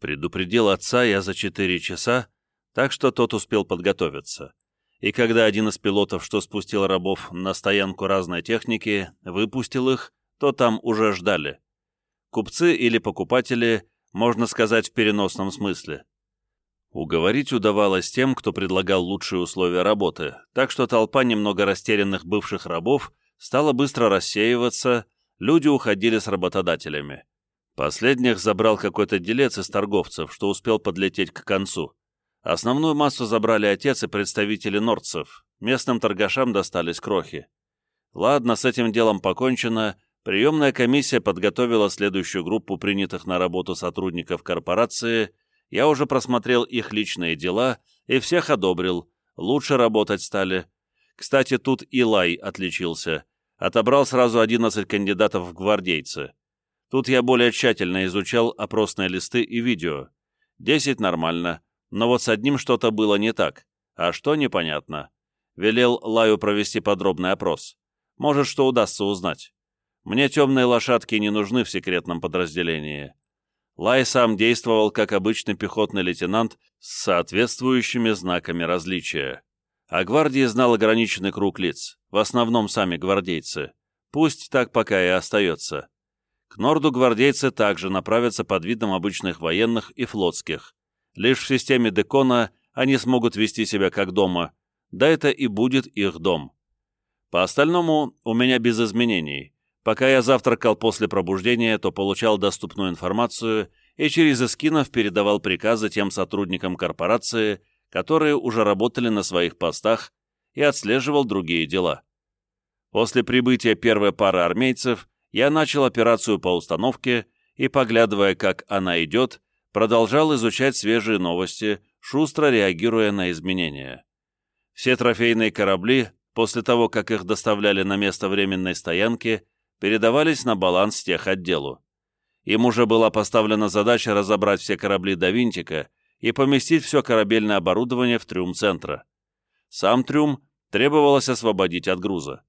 Предупредил отца я за четыре часа, так что тот успел подготовиться. И когда один из пилотов, что спустил рабов на стоянку разной техники, выпустил их, то там уже ждали. Купцы или покупатели, можно сказать в переносном смысле. Уговорить удавалось тем, кто предлагал лучшие условия работы, так что толпа немного растерянных бывших рабов стала быстро рассеиваться, люди уходили с работодателями. Последних забрал какой-то делец из торговцев, что успел подлететь к концу. Основную массу забрали отец и представители нордцев, местным торгашам достались крохи. Ладно, с этим делом покончено, приемная комиссия подготовила следующую группу принятых на работу сотрудников корпорации – я уже просмотрел их личные дела и всех одобрил, лучше работать стали. Кстати, тут и Лай отличился. Отобрал сразу 11 кандидатов в гвардейцы. Тут я более тщательно изучал опросные листы и видео. 10 нормально, но вот с одним что-то было не так. А что, непонятно. Велел Лаю провести подробный опрос. Может, что удастся узнать. Мне темные лошадки не нужны в секретном подразделении. Лай сам действовал как обычный пехотный лейтенант с соответствующими знаками различия. О гвардии знал ограниченный круг лиц, в основном сами гвардейцы. Пусть так пока и остается. К Норду гвардейцы также направятся под видом обычных военных и флотских. Лишь в системе Декона они смогут вести себя как дома, да это и будет их дом. По остальному у меня без изменений. Пока я завтракал после пробуждения, то получал доступную информацию и через эскинов передавал приказы тем сотрудникам корпорации, которые уже работали на своих постах, и отслеживал другие дела. После прибытия первой пары армейцев я начал операцию по установке и, поглядывая, как она идет, продолжал изучать свежие новости, шустро реагируя на изменения. Все трофейные корабли, после того, как их доставляли на место временной стоянки, передавались на баланс тех отделу. Им уже была поставлена задача разобрать все корабли до винтика и поместить все корабельное оборудование в трюм центра. Сам трюм требовалось освободить от груза.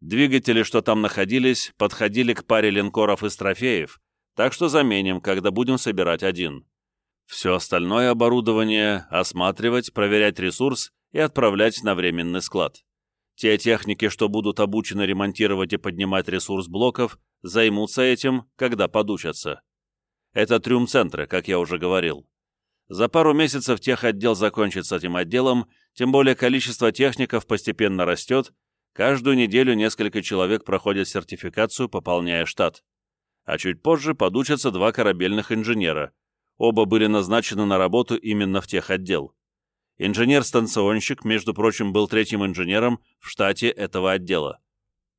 Двигатели, что там находились, подходили к паре линкоров из трофеев, так что заменим, когда будем собирать один. Все остальное оборудование осматривать, проверять ресурс и отправлять на временный склад. Те техники, что будут обучены ремонтировать и поднимать ресурс блоков, займутся этим, когда подучатся. Это трюм-центры, как я уже говорил. За пару месяцев техотдел закончит с этим отделом, тем более количество техников постепенно растет, каждую неделю несколько человек проходят сертификацию, пополняя штат. А чуть позже подучатся два корабельных инженера. Оба были назначены на работу именно в техотдел. Инженер-станционщик, между прочим, был третьим инженером в штате этого отдела.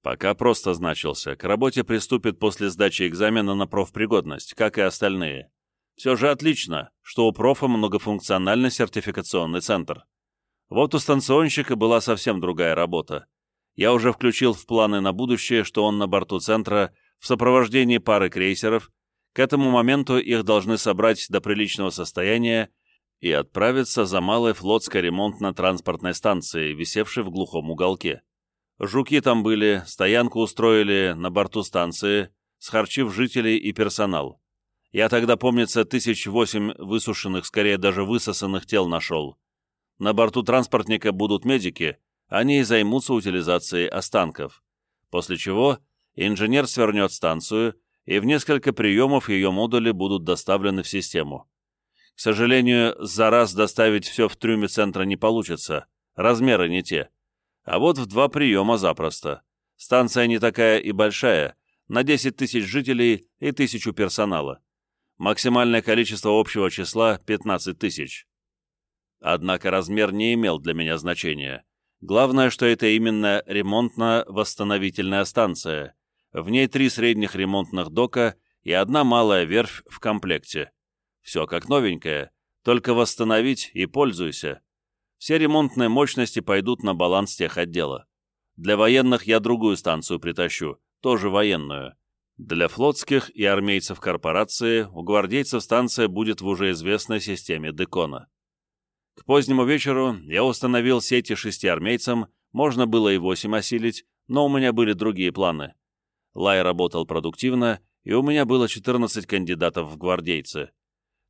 Пока просто значился, к работе приступит после сдачи экзамена на профпригодность, как и остальные. Все же отлично, что у профа многофункциональный сертификационный центр. Вот у станционщика была совсем другая работа. Я уже включил в планы на будущее, что он на борту центра в сопровождении пары крейсеров, к этому моменту их должны собрать до приличного состояния и отправиться за малой флотской ремонтно-транспортной станцией, висевшей в глухом уголке. Жуки там были, стоянку устроили на борту станции, схарчив жителей и персонал. Я тогда, помнится, тысяч восемь высушенных, скорее даже высосанных тел нашел. На борту транспортника будут медики, они и займутся утилизацией останков. После чего инженер свернет станцию, и в несколько приемов ее модули будут доставлены в систему. К сожалению, за раз доставить все в трюме центра не получится, размеры не те. А вот в два приема запросто. Станция не такая и большая, на 10 тысяч жителей и тысячу персонала. Максимальное количество общего числа — 15 тысяч. Однако размер не имел для меня значения. Главное, что это именно ремонтно-восстановительная станция. В ней три средних ремонтных дока и одна малая верфь в комплекте. Все как новенькое, только восстановить и пользуйся. Все ремонтные мощности пойдут на баланс тех отдела. Для военных я другую станцию притащу, тоже военную. Для флотских и армейцев корпорации у гвардейцев станция будет в уже известной системе Декона. К позднему вечеру я установил сети шести армейцам, можно было и восемь осилить, но у меня были другие планы. Лай работал продуктивно, и у меня было 14 кандидатов в гвардейцы.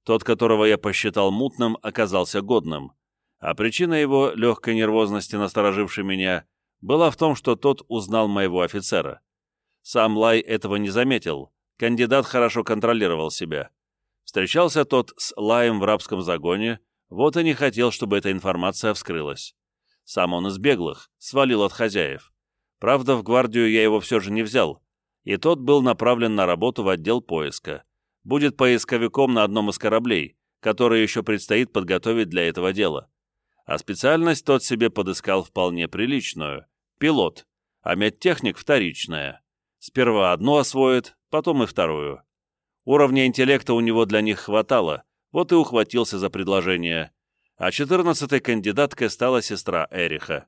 Тот, которого я посчитал мутным, оказался годным, а причина его легкой нервозности, насторожившей меня, была в том, что тот узнал моего офицера. Сам Лай этого не заметил, кандидат хорошо контролировал себя. Встречался тот с Лаем в рабском загоне, вот и не хотел, чтобы эта информация вскрылась. Сам он из беглых, свалил от хозяев. Правда, в гвардию я его все же не взял, и тот был направлен на работу в отдел поиска. Будет поисковиком на одном из кораблей, который еще предстоит подготовить для этого дела. А специальность тот себе подыскал вполне приличную — пилот, а медтехник — вторичная. Сперва одну освоит, потом и вторую. Уровня интеллекта у него для них хватало, вот и ухватился за предложение. А четырнадцатой кандидаткой стала сестра Эриха.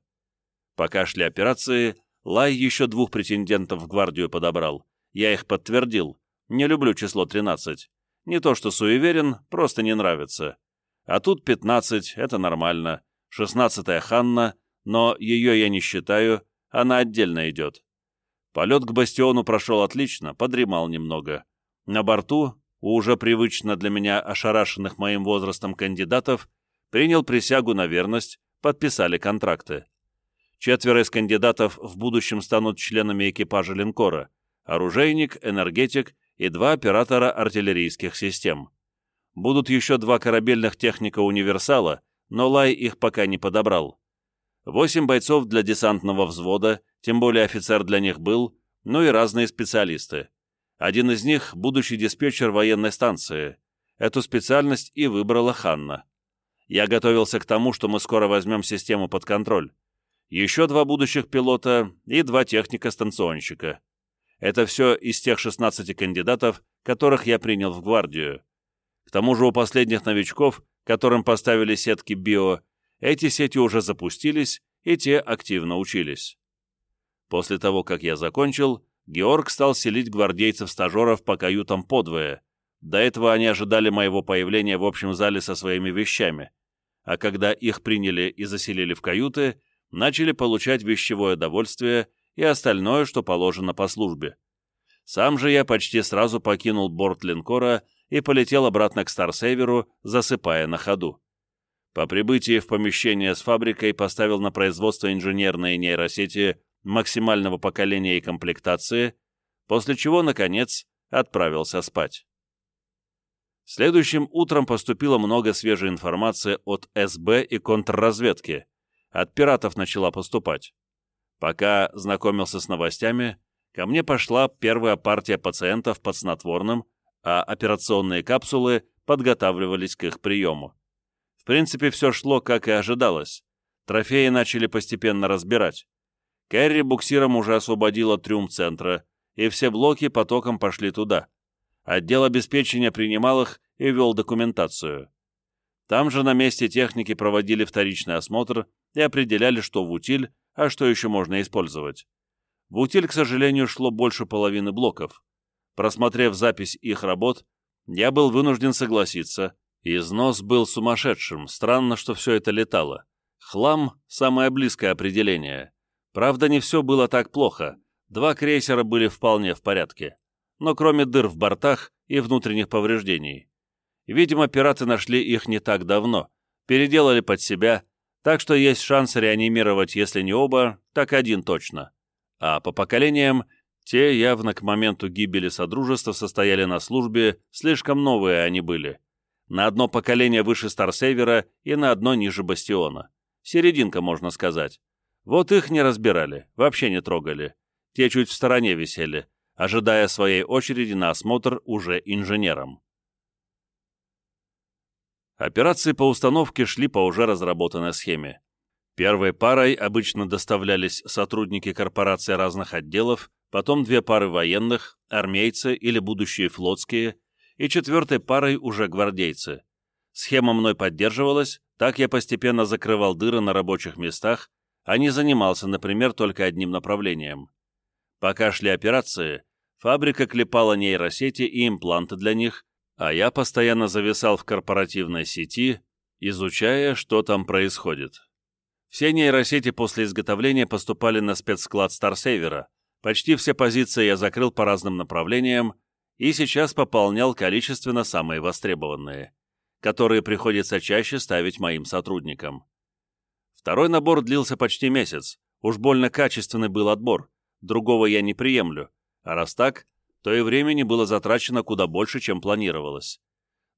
Пока шли операции, Лай еще двух претендентов в гвардию подобрал. Я их подтвердил. Не люблю число 13. Не то что суеверен, просто не нравится. А тут 15, это нормально. Шестнадцатая Ханна, но ее я не считаю, она отдельно идет. Полет к бастиону прошел отлично, подремал немного. На борту, у уже привычно для меня ошарашенных моим возрастом кандидатов, принял присягу на верность, подписали контракты. Четверо из кандидатов в будущем станут членами экипажа линкора, оружейник, энергетик и два оператора артиллерийских систем. Будут еще два корабельных техника «Универсала», но Лай их пока не подобрал. Восемь бойцов для десантного взвода, тем более офицер для них был, ну и разные специалисты. Один из них – будущий диспетчер военной станции. Эту специальность и выбрала Ханна. Я готовился к тому, что мы скоро возьмем систему под контроль еще два будущих пилота и два техника-станционщика. Это все из тех 16 кандидатов, которых я принял в гвардию. К тому же у последних новичков, которым поставили сетки био, эти сети уже запустились, и те активно учились. После того, как я закончил, Георг стал селить гвардейцев-стажеров по каютам подвое. До этого они ожидали моего появления в общем зале со своими вещами. А когда их приняли и заселили в каюты, начали получать вещевое довольствие и остальное, что положено по службе. Сам же я почти сразу покинул борт линкора и полетел обратно к Старсейверу, засыпая на ходу. По прибытии в помещение с фабрикой поставил на производство инженерные нейросети максимального поколения и комплектации, после чего, наконец, отправился спать. Следующим утром поступило много свежей информации от СБ и контрразведки, от пиратов начала поступать. Пока знакомился с новостями, ко мне пошла первая партия пациентов под снотворным, а операционные капсулы подготавливались к их приему. В принципе, все шло, как и ожидалось. Трофеи начали постепенно разбирать. Кэрри буксиром уже освободила трюм центра, и все блоки потоком пошли туда. Отдел обеспечения принимал их и вел документацию. Там же на месте техники проводили вторичный осмотр и определяли, что в утиль, а что еще можно использовать. В утиль, к сожалению, шло больше половины блоков. Просмотрев запись их работ, я был вынужден согласиться. Износ был сумасшедшим, странно, что все это летало. Хлам – самое близкое определение. Правда, не все было так плохо. Два крейсера были вполне в порядке. Но кроме дыр в бортах и внутренних повреждений. Видимо, пираты нашли их не так давно, переделали под себя так что есть шанс реанимировать, если не оба, так один точно. А по поколениям, те явно к моменту гибели Содружества состояли на службе, слишком новые они были. На одно поколение выше Старсейвера и на одно ниже Бастиона. Серединка, можно сказать. Вот их не разбирали, вообще не трогали. Те чуть в стороне висели, ожидая своей очереди на осмотр уже инженером. Операции по установке шли по уже разработанной схеме. Первой парой обычно доставлялись сотрудники корпорации разных отделов, потом две пары военных, армейцы или будущие флотские, и четвертой парой уже гвардейцы. Схема мной поддерживалась, так я постепенно закрывал дыры на рабочих местах, а не занимался, например, только одним направлением. Пока шли операции, фабрика клепала нейросети и импланты для них, а я постоянно зависал в корпоративной сети, изучая, что там происходит. Все нейросети после изготовления поступали на спецсклад Старсейвера, почти все позиции я закрыл по разным направлениям и сейчас пополнял количественно самые востребованные. которые приходится чаще ставить моим сотрудникам. Второй набор длился почти месяц, уж больно качественный был отбор, другого я не приемлю, а раз так, то и времени было затрачено куда больше, чем планировалось.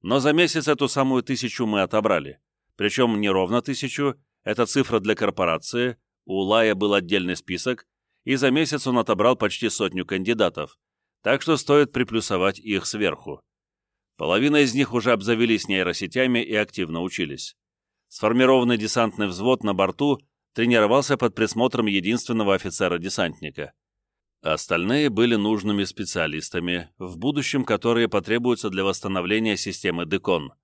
Но за месяц эту самую тысячу мы отобрали, причем не ровно тысячу, это цифра для корпорации, у Лая был отдельный список, и за месяц он отобрал почти сотню кандидатов, так что стоит приплюсовать их сверху. Половина из них уже обзавелись нейросетями и активно учились. Сформированный десантный взвод на борту тренировался под присмотром единственного офицера-десантника. Остальные были нужными специалистами, в будущем которые потребуются для восстановления системы Декон.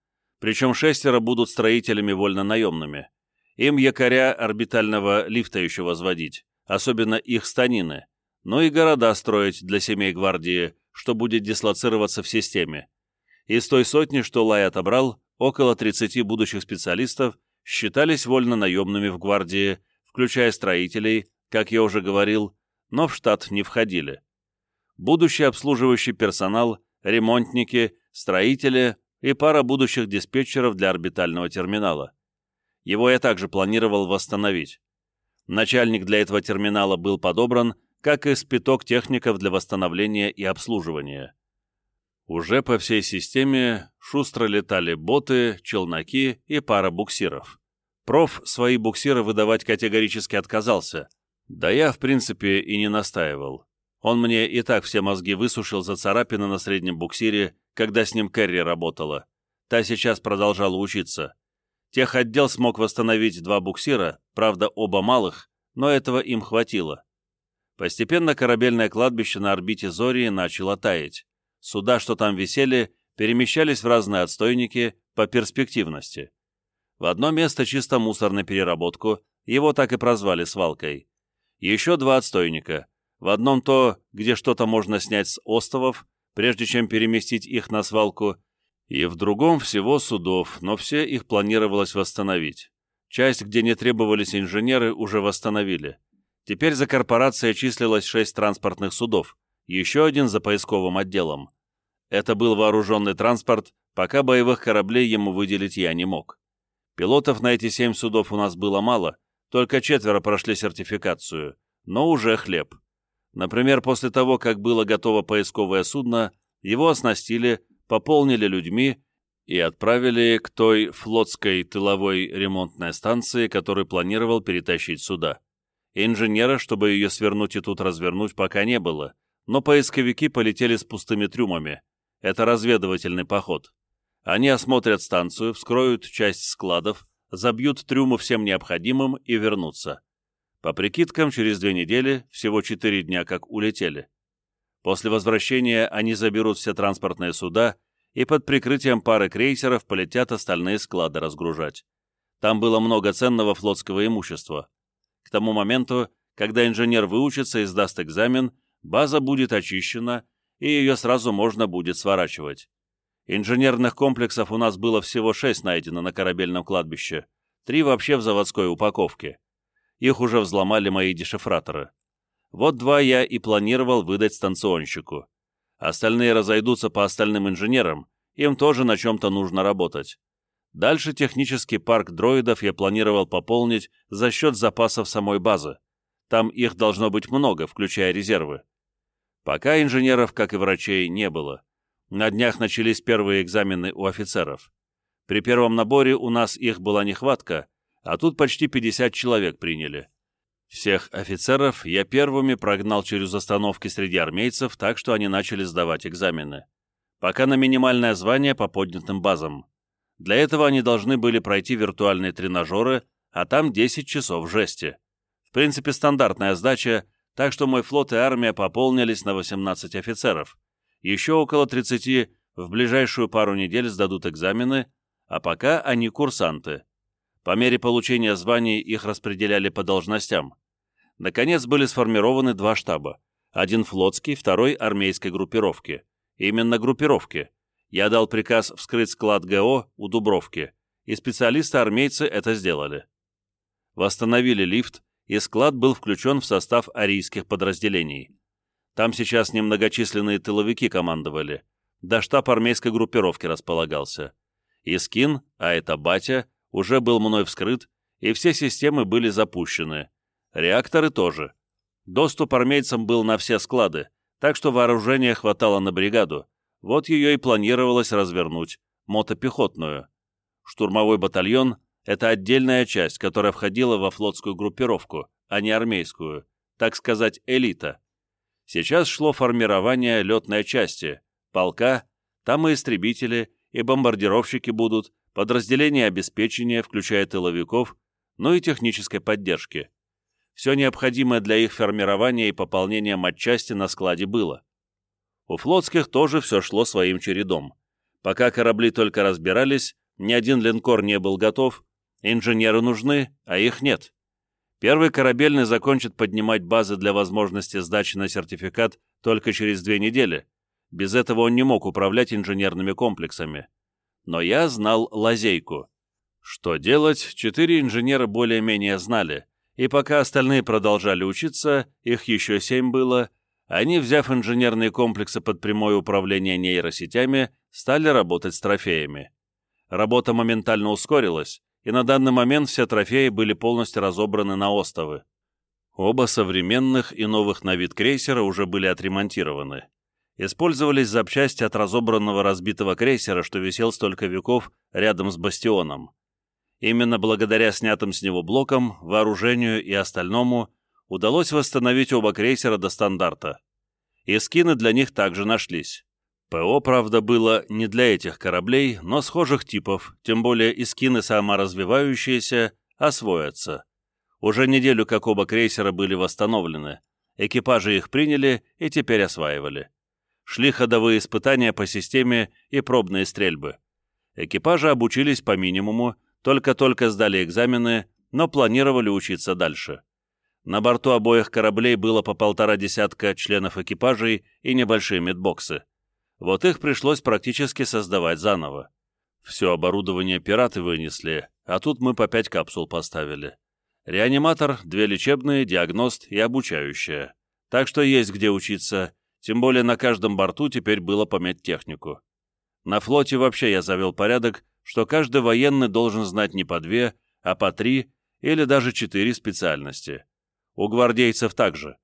Причем шестеро будут строителями вольно-наемными. Им якоря орбитального лифта еще возводить, особенно их станины, но и города строить для семей гвардии, что будет дислоцироваться в системе. Из той сотни, что Лай отобрал, около 30 будущих специалистов считались вольно-наемными в гвардии, включая строителей, как я уже говорил, но в штат не входили. Будущий обслуживающий персонал, ремонтники, строители и пара будущих диспетчеров для орбитального терминала. Его я также планировал восстановить. Начальник для этого терминала был подобран, как и спиток техников для восстановления и обслуживания. Уже по всей системе шустро летали боты, челноки и пара буксиров. Проф свои буксиры выдавать категорически отказался. Да я, в принципе, и не настаивал. Он мне и так все мозги высушил за царапины на среднем буксире, когда с ним Кэрри работала. Та сейчас продолжала учиться. Техотдел смог восстановить два буксира, правда, оба малых, но этого им хватило. Постепенно корабельное кладбище на орбите Зории начало таять. Суда, что там висели, перемещались в разные отстойники по перспективности. В одно место чисто мусорной переработку, его так и прозвали свалкой. Еще два отстойника. В одном то, где что-то можно снять с островов, прежде чем переместить их на свалку, и в другом всего судов, но все их планировалось восстановить. Часть, где не требовались инженеры, уже восстановили. Теперь за корпорацией числилось шесть транспортных судов, еще один за поисковым отделом. Это был вооруженный транспорт, пока боевых кораблей ему выделить я не мог. Пилотов на эти семь судов у нас было мало, только четверо прошли сертификацию, но уже хлеб. Например, после того, как было готово поисковое судно, его оснастили, пополнили людьми и отправили к той флотской тыловой ремонтной станции, который планировал перетащить сюда. Инженера, чтобы ее свернуть и тут развернуть, пока не было, но поисковики полетели с пустыми трюмами. Это разведывательный поход. Они осмотрят станцию, вскроют часть складов, забьют трюмы всем необходимым и вернутся. По прикидкам, через две недели, всего четыре дня как улетели. После возвращения они заберут все транспортные суда и под прикрытием пары крейсеров полетят остальные склады разгружать. Там было много ценного флотского имущества. К тому моменту, когда инженер выучится и сдаст экзамен, база будет очищена, и ее сразу можно будет сворачивать. Инженерных комплексов у нас было всего шесть найдено на корабельном кладбище, три вообще в заводской упаковке. Их уже взломали мои дешифраторы. Вот два я и планировал выдать станционщику. Остальные разойдутся по остальным инженерам, им тоже на чем-то нужно работать. Дальше технический парк дроидов я планировал пополнить за счет запасов самой базы. Там их должно быть много, включая резервы. Пока инженеров, как и врачей, не было. На днях начались первые экзамены у офицеров. При первом наборе у нас их была нехватка, а тут почти 50 человек приняли. Всех офицеров я первыми прогнал через остановки среди армейцев, так что они начали сдавать экзамены. Пока на минимальное звание по поднятым базам. Для этого они должны были пройти виртуальные тренажеры, а там 10 часов жести. В принципе, стандартная сдача, так что мой флот и армия пополнились на 18 офицеров. Еще около 30 в ближайшую пару недель сдадут экзамены, а пока они курсанты. По мере получения званий их распределяли по должностям. Наконец были сформированы два штаба. Один флотский, второй армейской группировки. Именно группировки. Я дал приказ вскрыть склад ГО у Дубровки, и специалисты-армейцы это сделали. Восстановили лифт, и склад был включен в состав арийских подразделений. Там сейчас немногочисленные тыловики командовали, да штаб армейской группировки располагался. Искин, а это батя, уже был мной вскрыт, и все системы были запущены. Реакторы тоже. Доступ армейцам был на все склады, так что вооружения хватало на бригаду. Вот ее и планировалось развернуть, мотопехотную. Штурмовой батальон — это отдельная часть, которая входила во флотскую группировку, а не армейскую, так сказать, элита. Сейчас шло формирование летной части, полка, там и истребители, и бомбардировщики будут, подразделения обеспечения, включая тыловиков, ну и технической поддержки. Все необходимое для их формирования и пополнения матчасти на складе было. У флотских тоже все шло своим чередом. Пока корабли только разбирались, ни один линкор не был готов, инженеры нужны, а их нет. Первый корабельный закончит поднимать базы для возможности сдачи на сертификат только через две недели. Без этого он не мог управлять инженерными комплексами. Но я знал лазейку. Что делать, четыре инженера более-менее знали, и пока остальные продолжали учиться, их еще семь было, они, взяв инженерные комплексы под прямое управление нейросетями, стали работать с трофеями. Работа моментально ускорилась, и на данный момент все трофеи были полностью разобраны на остовы. Оба современных и новых на вид крейсера уже были отремонтированы. Использовались запчасти от разобранного разбитого крейсера, что висел столько веков рядом с бастионом. Именно благодаря снятым с него блокам, вооружению и остальному удалось восстановить оба крейсера до стандарта. И скины для них также нашлись. ПО, правда, было не для этих кораблей, но схожих типов, тем более и скины саморазвивающиеся, освоятся. Уже неделю как оба крейсера были восстановлены. Экипажи их приняли и теперь осваивали. Шли ходовые испытания по системе и пробные стрельбы. Экипажи обучились по минимуму, только-только сдали экзамены, но планировали учиться дальше. На борту обоих кораблей было по полтора десятка членов экипажей и небольшие медбоксы. Вот их пришлось практически создавать заново. Все оборудование пираты вынесли, а тут мы по пять капсул поставили. Реаниматор, две лечебные, диагност и обучающая. Так что есть где учиться, тем более на каждом борту теперь было по медтехнику. На флоте вообще я завел порядок, что каждый военный должен знать не по две, а по три или даже четыре специальности. У гвардейцев также.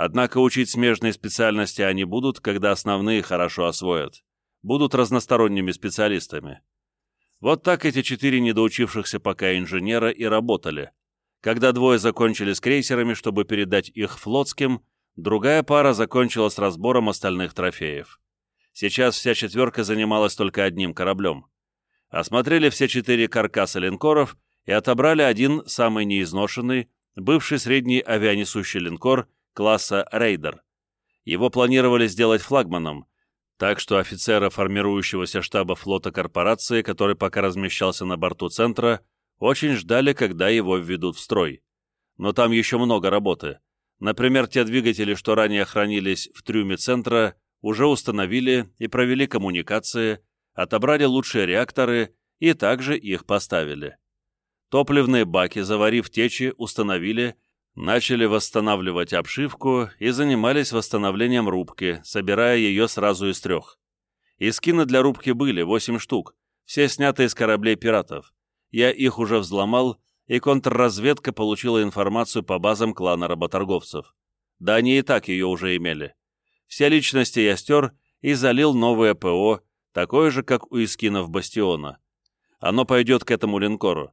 Однако учить смежные специальности они будут, когда основные хорошо освоят. Будут разносторонними специалистами. Вот так эти четыре недоучившихся пока инженера и работали. Когда двое закончили с крейсерами, чтобы передать их флотским, другая пара закончила с разбором остальных трофеев. Сейчас вся четверка занималась только одним кораблем осмотрели все четыре каркаса линкоров и отобрали один, самый неизношенный, бывший средний авианесущий линкор класса «Рейдер». Его планировали сделать флагманом, так что офицера формирующегося штаба флота корпорации, который пока размещался на борту центра, очень ждали, когда его введут в строй. Но там еще много работы. Например, те двигатели, что ранее хранились в трюме центра, уже установили и провели коммуникации, отобрали лучшие реакторы и также их поставили. Топливные баки, заварив течи, установили, начали восстанавливать обшивку и занимались восстановлением рубки, собирая ее сразу из трех. Искины для рубки были, 8 штук, все сняты из кораблей пиратов. Я их уже взломал, и контрразведка получила информацию по базам клана работорговцев. Да они и так ее уже имели. Все личности я стер и залил новое ПО, такое же, как у эскинов Бастиона. Оно пойдет к этому линкору.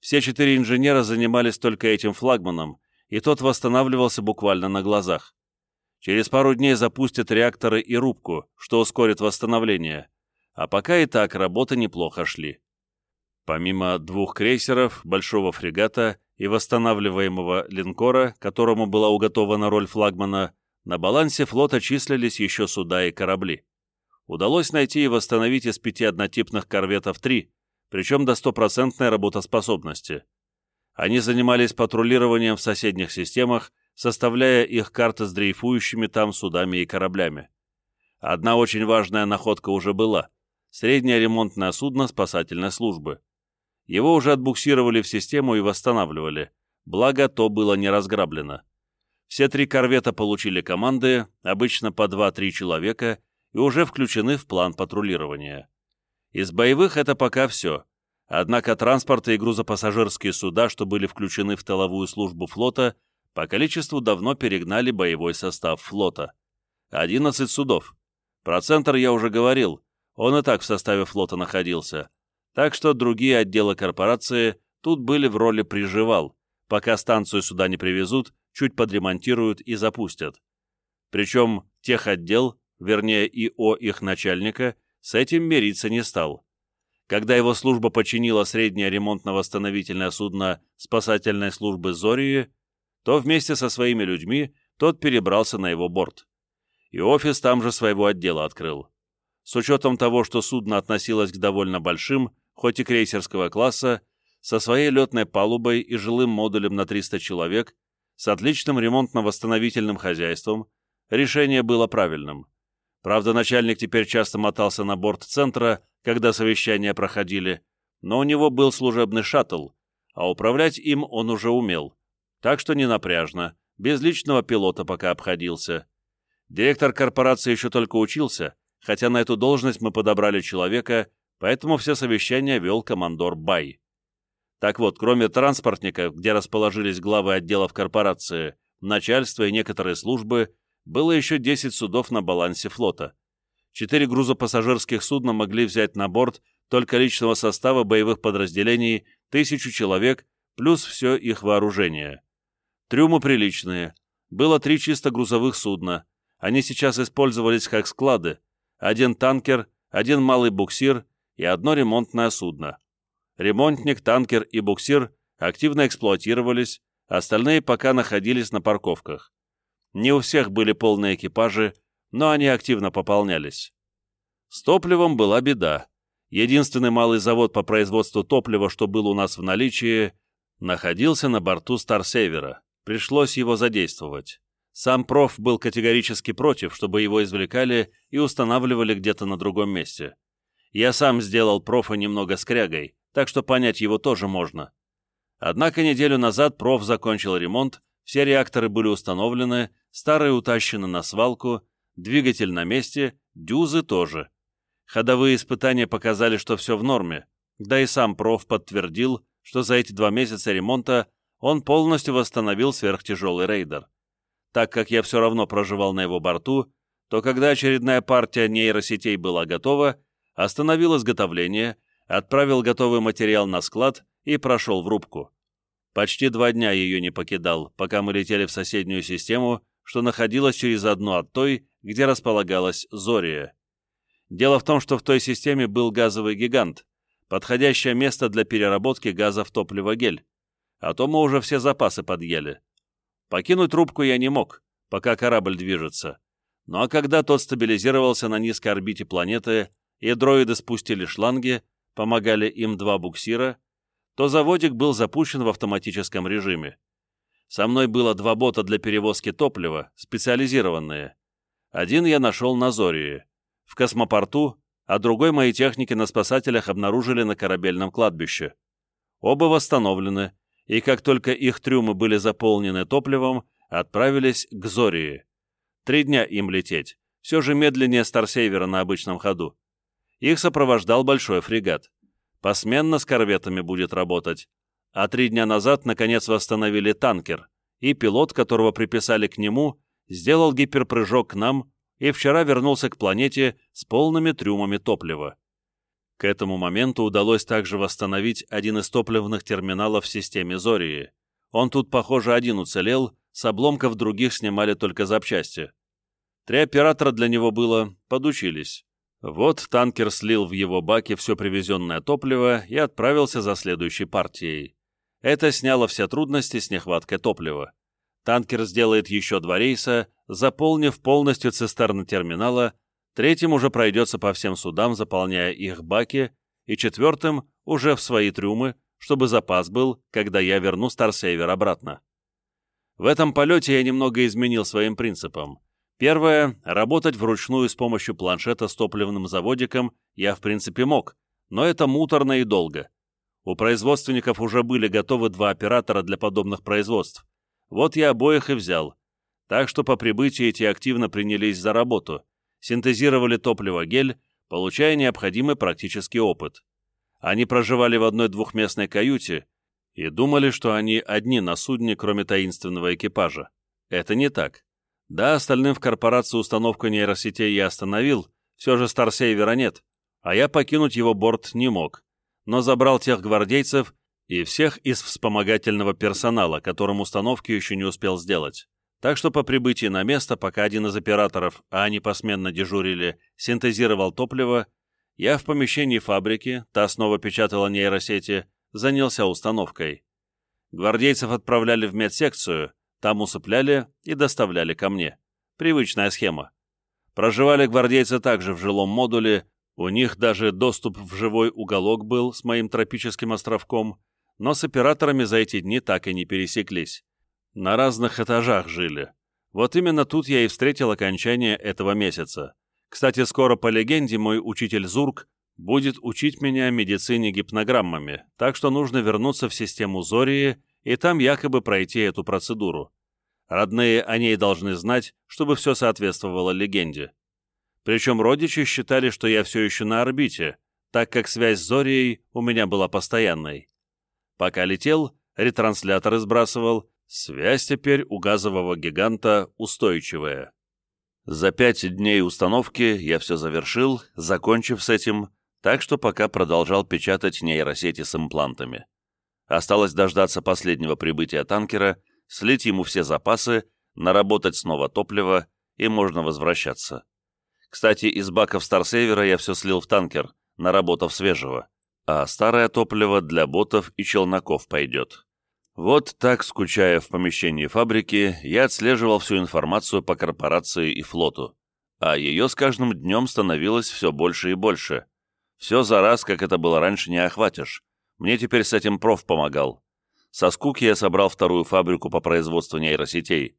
Все четыре инженера занимались только этим флагманом, и тот восстанавливался буквально на глазах. Через пару дней запустят реакторы и рубку, что ускорит восстановление. А пока и так работы неплохо шли. Помимо двух крейсеров, большого фрегата и восстанавливаемого линкора, которому была уготована роль флагмана, на балансе флота числились еще суда и корабли удалось найти и восстановить из пяти однотипных корветов три, причем до стопроцентной работоспособности. Они занимались патрулированием в соседних системах, составляя их карты с дрейфующими там судами и кораблями. Одна очень важная находка уже была — среднее ремонтное судно спасательной службы. Его уже отбуксировали в систему и восстанавливали, благо то было не разграблено. Все три корвета получили команды, обычно по 2-3 человека, и уже включены в план патрулирования. Из боевых это пока все. Однако транспорты и грузопассажирские суда, что были включены в тыловую службу флота, по количеству давно перегнали боевой состав флота. 11 судов. Про центр я уже говорил, он и так в составе флота находился. Так что другие отделы корпорации тут были в роли приживал, пока станцию сюда не привезут, чуть подремонтируют и запустят. Причем техотдел, вернее ИО их начальника, с этим мириться не стал. Когда его служба починила среднее ремонтно-восстановительное судно спасательной службы «Зории», то вместе со своими людьми тот перебрался на его борт. И офис там же своего отдела открыл. С учетом того, что судно относилось к довольно большим, хоть и крейсерского класса, со своей летной палубой и жилым модулем на 300 человек, с отличным ремонтно-восстановительным хозяйством, решение было правильным. Правда, начальник теперь часто мотался на борт центра, когда совещания проходили, но у него был служебный шаттл, а управлять им он уже умел. Так что не напряжно, без личного пилота пока обходился. Директор корпорации еще только учился, хотя на эту должность мы подобрали человека, поэтому все совещания вел командор Бай. Так вот, кроме транспортников, где расположились главы отделов корпорации, начальство и некоторые службы, было еще 10 судов на балансе флота. Четыре грузопассажирских судна могли взять на борт только личного состава боевых подразделений тысячу человек плюс все их вооружение. Трюмы приличные. Было три чисто грузовых судна. Они сейчас использовались как склады. Один танкер, один малый буксир и одно ремонтное судно. Ремонтник, танкер и буксир активно эксплуатировались, остальные пока находились на парковках. Не у всех были полные экипажи, но они активно пополнялись. С топливом была беда. Единственный малый завод по производству топлива, что был у нас в наличии, находился на борту Старсевера. Пришлось его задействовать. Сам проф был категорически против, чтобы его извлекали и устанавливали где-то на другом месте. Я сам сделал профа немного скрягой, так что понять его тоже можно. Однако неделю назад проф закончил ремонт, все реакторы были установлены, старые утащены на свалку, двигатель на месте, дюзы тоже. Ходовые испытания показали, что все в норме, да и сам проф подтвердил, что за эти два месяца ремонта он полностью восстановил сверхтяжелый рейдер. Так как я все равно проживал на его борту, то когда очередная партия нейросетей была готова, остановил изготовление, отправил готовый материал на склад и прошел в рубку. Почти два дня ее не покидал, пока мы летели в соседнюю систему, что находилась через одну от той, где располагалась Зория. Дело в том, что в той системе был газовый гигант, подходящее место для переработки газа в топливо-гель, а то мы уже все запасы подъели. Покинуть рубку я не мог, пока корабль движется. Ну а когда тот стабилизировался на низкой орбите планеты и дроиды спустили шланги, помогали им два буксира, то заводик был запущен в автоматическом режиме. Со мной было два бота для перевозки топлива, специализированные. Один я нашел на Зории, в космопорту, а другой мои техники на спасателях обнаружили на корабельном кладбище. Оба восстановлены, и как только их трюмы были заполнены топливом, отправились к Зории. Три дня им лететь, все же медленнее Старсейвера на обычном ходу. Их сопровождал большой фрегат посменно с корветами будет работать. А три дня назад, наконец, восстановили танкер, и пилот, которого приписали к нему, сделал гиперпрыжок к нам и вчера вернулся к планете с полными трюмами топлива. К этому моменту удалось также восстановить один из топливных терминалов в системе Зории. Он тут, похоже, один уцелел, с обломков других снимали только запчасти. Три оператора для него было, подучились. Вот танкер слил в его баки все привезенное топливо и отправился за следующей партией. Это сняло все трудности с нехваткой топлива. Танкер сделает еще два рейса, заполнив полностью цистерны терминала, третьим уже пройдется по всем судам, заполняя их баки, и четвертым уже в свои трюмы, чтобы запас был, когда я верну Старсейвер обратно. В этом полете я немного изменил своим принципам. Первое — работать вручную с помощью планшета с топливным заводиком я в принципе мог, но это муторно и долго. У производственников уже были готовы два оператора для подобных производств. Вот я обоих и взял. Так что по прибытии эти активно принялись за работу. Синтезировали топливо-гель, получая необходимый практический опыт. Они проживали в одной двухместной каюте и думали, что они одни на судне, кроме таинственного экипажа. Это не так. Да, остальным в корпорации установку нейросетей я остановил, все же Старсейвера нет, а я покинуть его борт не мог, но забрал тех гвардейцев и всех из вспомогательного персонала, которым установки еще не успел сделать. Так что по прибытии на место, пока один из операторов, а они посменно дежурили, синтезировал топливо, я в помещении фабрики, та снова печатала нейросети, занялся установкой. Гвардейцев отправляли в медсекцию, там усыпляли и доставляли ко мне. Привычная схема. Проживали гвардейцы также в жилом модуле, у них даже доступ в живой уголок был с моим тропическим островком, но с операторами за эти дни так и не пересеклись. На разных этажах жили. Вот именно тут я и встретил окончание этого месяца. Кстати, скоро, по легенде, мой учитель Зурк будет учить меня медицине гипнограммами, так что нужно вернуться в систему Зории и там якобы пройти эту процедуру. Родные о ней должны знать, чтобы все соответствовало легенде. Причем родичи считали, что я все еще на орбите, так как связь с Зорией у меня была постоянной. Пока летел, ретранслятор сбрасывал, связь теперь у газового гиганта устойчивая. За пять дней установки я все завершил, закончив с этим, так что пока продолжал печатать нейросети с имплантами. Осталось дождаться последнего прибытия танкера, слить ему все запасы, наработать снова топливо, и можно возвращаться. Кстати, из баков Старсейвера я все слил в танкер, наработав свежего, а старое топливо для ботов и челноков пойдет. Вот так, скучая в помещении фабрики, я отслеживал всю информацию по корпорации и флоту, а ее с каждым днем становилось все больше и больше. Все за раз, как это было раньше, не охватишь. Мне теперь с этим проф помогал. Со скуки я собрал вторую фабрику по производству нейросетей.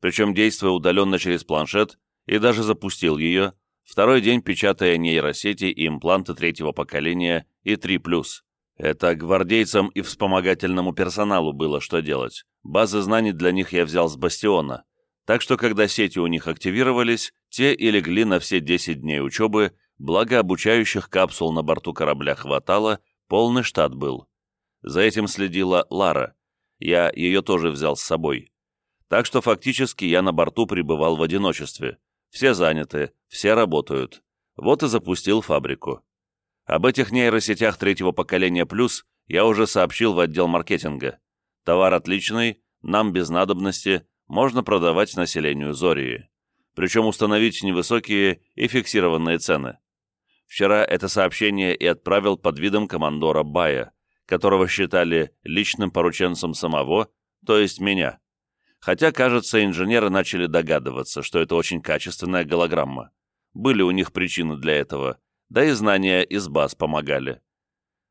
Причем, действуя удаленно через планшет, и даже запустил ее, второй день печатая нейросети и импланты третьего поколения и 3+. Это гвардейцам и вспомогательному персоналу было что делать. Базы знаний для них я взял с Бастиона. Так что, когда сети у них активировались, те и легли на все 10 дней учебы, благо обучающих капсул на борту корабля хватало, полный штат был. За этим следила Лара. Я ее тоже взял с собой. Так что фактически я на борту пребывал в одиночестве. Все заняты, все работают. Вот и запустил фабрику. Об этих нейросетях третьего поколения плюс я уже сообщил в отдел маркетинга. Товар отличный, нам без надобности, можно продавать населению Зории. Причем установить невысокие и фиксированные цены. Вчера это сообщение и отправил под видом командора Бая, которого считали личным порученцем самого, то есть меня хотя, кажется, инженеры начали догадываться, что это очень качественная голограмма. Были у них причины для этого, да и знания из баз помогали.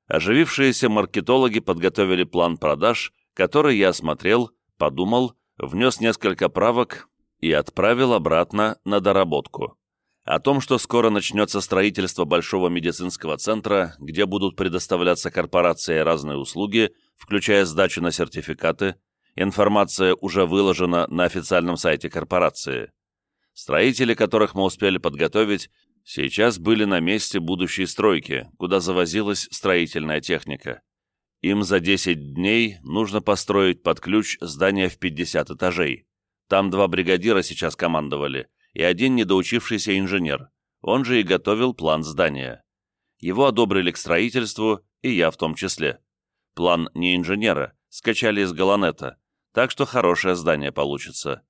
Оживившиеся маркетологи подготовили план продаж, который я осмотрел, подумал, внес несколько правок и отправил обратно на доработку. О том, что скоро начнется строительство большого медицинского центра, где будут предоставляться корпорации разные услуги, включая сдачу на сертификаты, Информация уже выложена на официальном сайте корпорации. Строители, которых мы успели подготовить, сейчас были на месте будущей стройки, куда завозилась строительная техника. Им за 10 дней нужно построить под ключ здание в 50 этажей. Там два бригадира сейчас командовали, и один недоучившийся инженер. Он же и готовил план здания. Его одобрили к строительству, и я в том числе. План не инженера, скачали из Галанета, так что хорошее здание получится.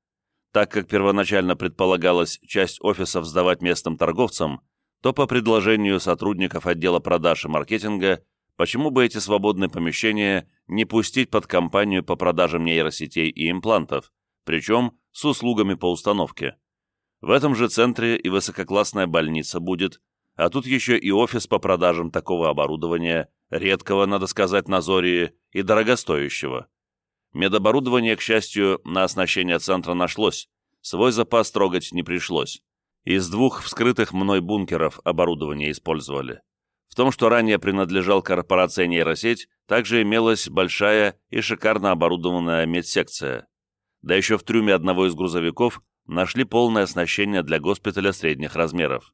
Так как первоначально предполагалось часть офисов сдавать местным торговцам, то по предложению сотрудников отдела продаж и маркетинга, почему бы эти свободные помещения не пустить под компанию по продажам нейросетей и имплантов, причем с услугами по установке. В этом же центре и высококлассная больница будет, а тут еще и офис по продажам такого оборудования, редкого, надо сказать, на Зории, и дорогостоящего. Медоборудование, к счастью, на оснащение центра нашлось. Свой запас трогать не пришлось. Из двух вскрытых мной бункеров оборудование использовали. В том, что ранее принадлежал корпорации нейросеть, также имелась большая и шикарно оборудованная медсекция. Да еще в трюме одного из грузовиков нашли полное оснащение для госпиталя средних размеров.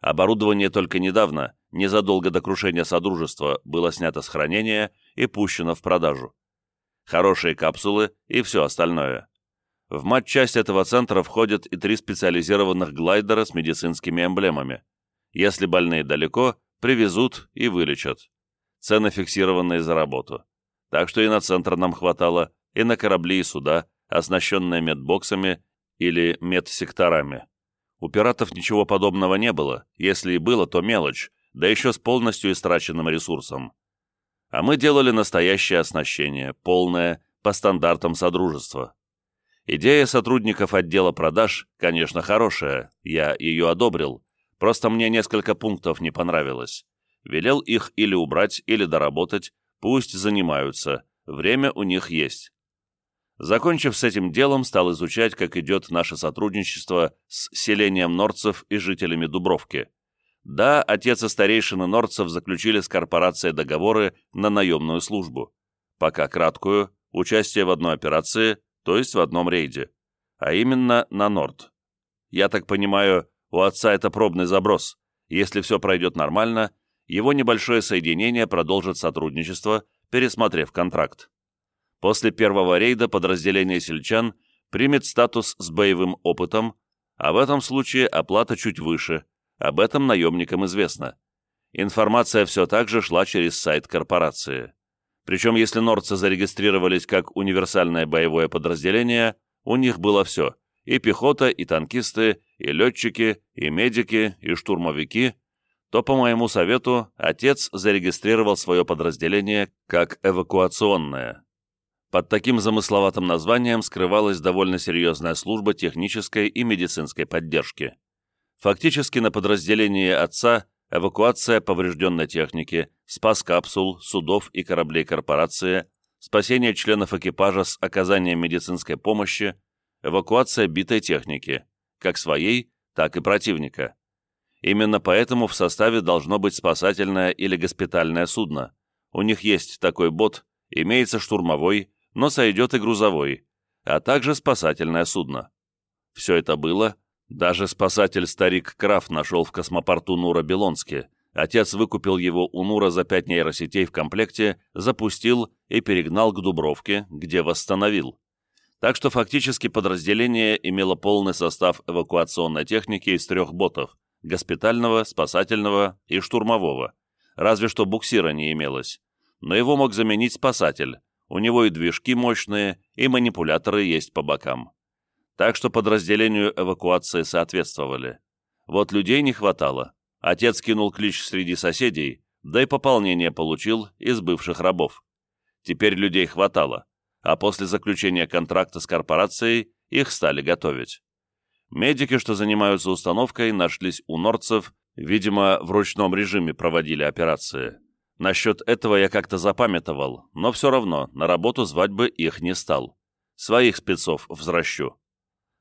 Оборудование только недавно, незадолго до крушения Содружества, было снято с хранения и пущено в продажу. Хорошие капсулы и все остальное. В матчасть этого центра входят и три специализированных глайдера с медицинскими эмблемами. Если больные далеко, привезут и вылечат. Цены фиксированные за работу. Так что и на центр нам хватало, и на корабли и суда, оснащенные медбоксами или медсекторами. У пиратов ничего подобного не было, если и было, то мелочь, да еще с полностью истраченным ресурсом. А мы делали настоящее оснащение, полное, по стандартам Содружества. Идея сотрудников отдела продаж, конечно, хорошая, я ее одобрил, просто мне несколько пунктов не понравилось. Велел их или убрать, или доработать, пусть занимаются, время у них есть. Закончив с этим делом, стал изучать, как идет наше сотрудничество с селением норцев и жителями Дубровки. Да, отец и старейшины норцев заключили с корпорацией договоры на наемную службу. Пока краткую, участие в одной операции, то есть в одном рейде. А именно на Норд. Я так понимаю, у отца это пробный заброс. Если все пройдет нормально, его небольшое соединение продолжит сотрудничество, пересмотрев контракт. После первого рейда подразделение сельчан примет статус с боевым опытом, а в этом случае оплата чуть выше, об этом наемникам известно. Информация все так же шла через сайт корпорации. Причем если норцы зарегистрировались как универсальное боевое подразделение, у них было все – и пехота, и танкисты, и летчики, и медики, и штурмовики, то, по моему совету, отец зарегистрировал свое подразделение как эвакуационное. Под таким замысловатым названием скрывалась довольно серьезная служба технической и медицинской поддержки. Фактически на подразделении отца эвакуация поврежденной техники, спас капсул, судов и кораблей корпорации, спасение членов экипажа с оказанием медицинской помощи, эвакуация битой техники, как своей, так и противника. Именно поэтому в составе должно быть спасательное или госпитальное судно. У них есть такой бот, имеется штурмовой, но сойдет и грузовой, а также спасательное судно. Все это было, даже спасатель-старик Краф нашел в космопорту Нура-Белонске. Отец выкупил его у Нура за пять нейросетей в комплекте, запустил и перегнал к Дубровке, где восстановил. Так что фактически подразделение имело полный состав эвакуационной техники из трех ботов – госпитального, спасательного и штурмового. Разве что буксира не имелось. Но его мог заменить спасатель, у него и движки мощные, и манипуляторы есть по бокам. Так что подразделению эвакуации соответствовали. Вот людей не хватало. Отец кинул клич среди соседей, да и пополнение получил из бывших рабов. Теперь людей хватало, а после заключения контракта с корпорацией их стали готовить. Медики, что занимаются установкой, нашлись у норцев, видимо, в ручном режиме проводили операции. Насчет этого я как-то запамятовал, но все равно на работу звать бы их не стал. Своих спецов взращу.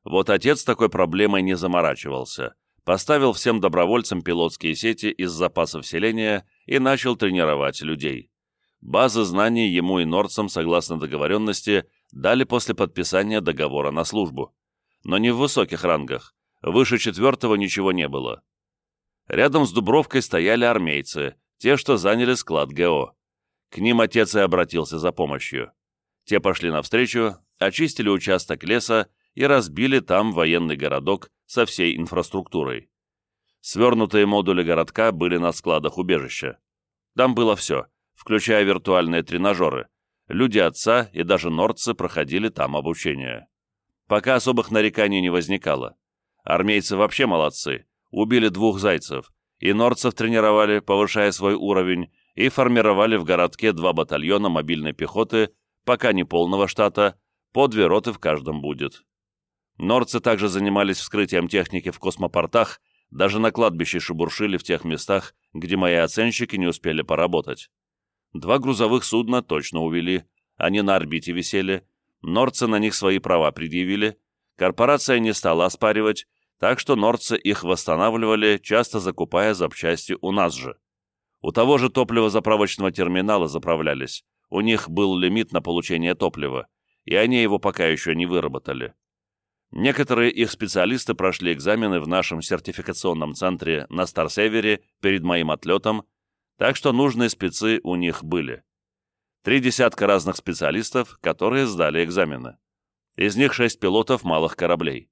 Вот отец такой проблемой не заморачивался. Поставил всем добровольцам пилотские сети из запасов селения и начал тренировать людей. Базы знаний ему и норцам, согласно договоренности, дали после подписания договора на службу. Но не в высоких рангах. Выше четвертого ничего не было. Рядом с Дубровкой стояли армейцы, те, что заняли склад ГО. К ним отец и обратился за помощью. Те пошли навстречу, очистили участок леса и разбили там военный городок со всей инфраструктурой. Свернутые модули городка были на складах убежища. Там было все, включая виртуальные тренажеры. Люди отца и даже нордцы проходили там обучение. Пока особых нареканий не возникало. Армейцы вообще молодцы. Убили двух зайцев, и норцев тренировали, повышая свой уровень, и формировали в городке два батальона мобильной пехоты, пока не полного штата, по две роты в каждом будет. Норцы также занимались вскрытием техники в космопортах, даже на кладбище шебуршили в тех местах, где мои оценщики не успели поработать. Два грузовых судна точно увели, они на орбите висели, норцы на них свои права предъявили, корпорация не стала оспаривать, так что норцы их восстанавливали, часто закупая запчасти у нас же. У того же топливозаправочного терминала заправлялись. У них был лимит на получение топлива, и они его пока еще не выработали. Некоторые их специалисты прошли экзамены в нашем сертификационном центре на Старсевере перед моим отлетом, так что нужные спецы у них были. Три десятка разных специалистов, которые сдали экзамены. Из них шесть пилотов малых кораблей.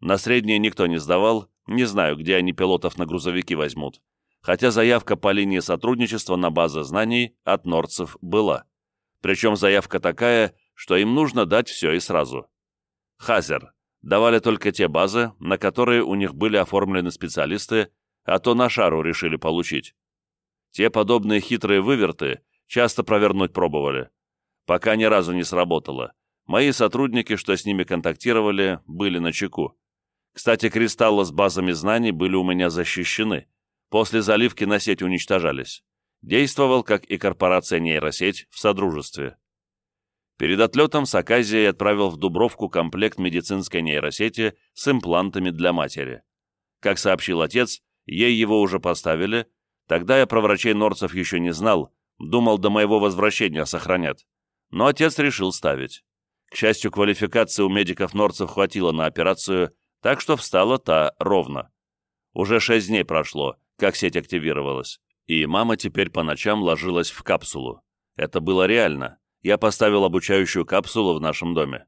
На средние никто не сдавал, не знаю, где они пилотов на грузовики возьмут, хотя заявка по линии сотрудничества на базы знаний от норцев была. Причем заявка такая, что им нужно дать все и сразу. Хазер. Давали только те базы, на которые у них были оформлены специалисты, а то на шару решили получить. Те подобные хитрые выверты часто провернуть пробовали. Пока ни разу не сработало. Мои сотрудники, что с ними контактировали, были на чеку. Кстати, кристаллы с базами знаний были у меня защищены. После заливки на сеть уничтожались. Действовал, как и корпорация нейросеть, в содружестве. Перед отлетом Саказия отправил в Дубровку комплект медицинской нейросети с имплантами для матери. Как сообщил отец, ей его уже поставили, тогда я про врачей Норцев еще не знал, думал, до моего возвращения сохранят. Но отец решил ставить. К счастью, квалификации у медиков Норцев хватило на операцию, так что встала та ровно. Уже шесть дней прошло, как сеть активировалась, и мама теперь по ночам ложилась в капсулу. Это было реально я поставил обучающую капсулу в нашем доме.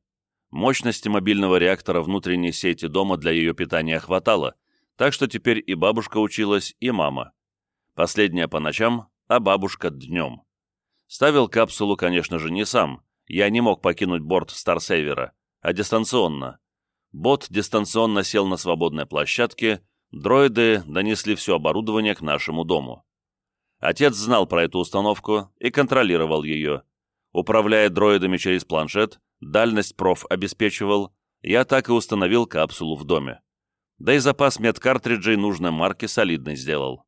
Мощности мобильного реактора внутренней сети дома для ее питания хватало, так что теперь и бабушка училась, и мама. Последняя по ночам, а бабушка днем. Ставил капсулу, конечно же, не сам. Я не мог покинуть борт Старсейвера, а дистанционно. Бот дистанционно сел на свободной площадке, дроиды донесли все оборудование к нашему дому. Отец знал про эту установку и контролировал ее, Управляя дроидами через планшет, дальность проф обеспечивал, я так и установил капсулу в доме. Да и запас медкартриджей нужной марки солидный сделал.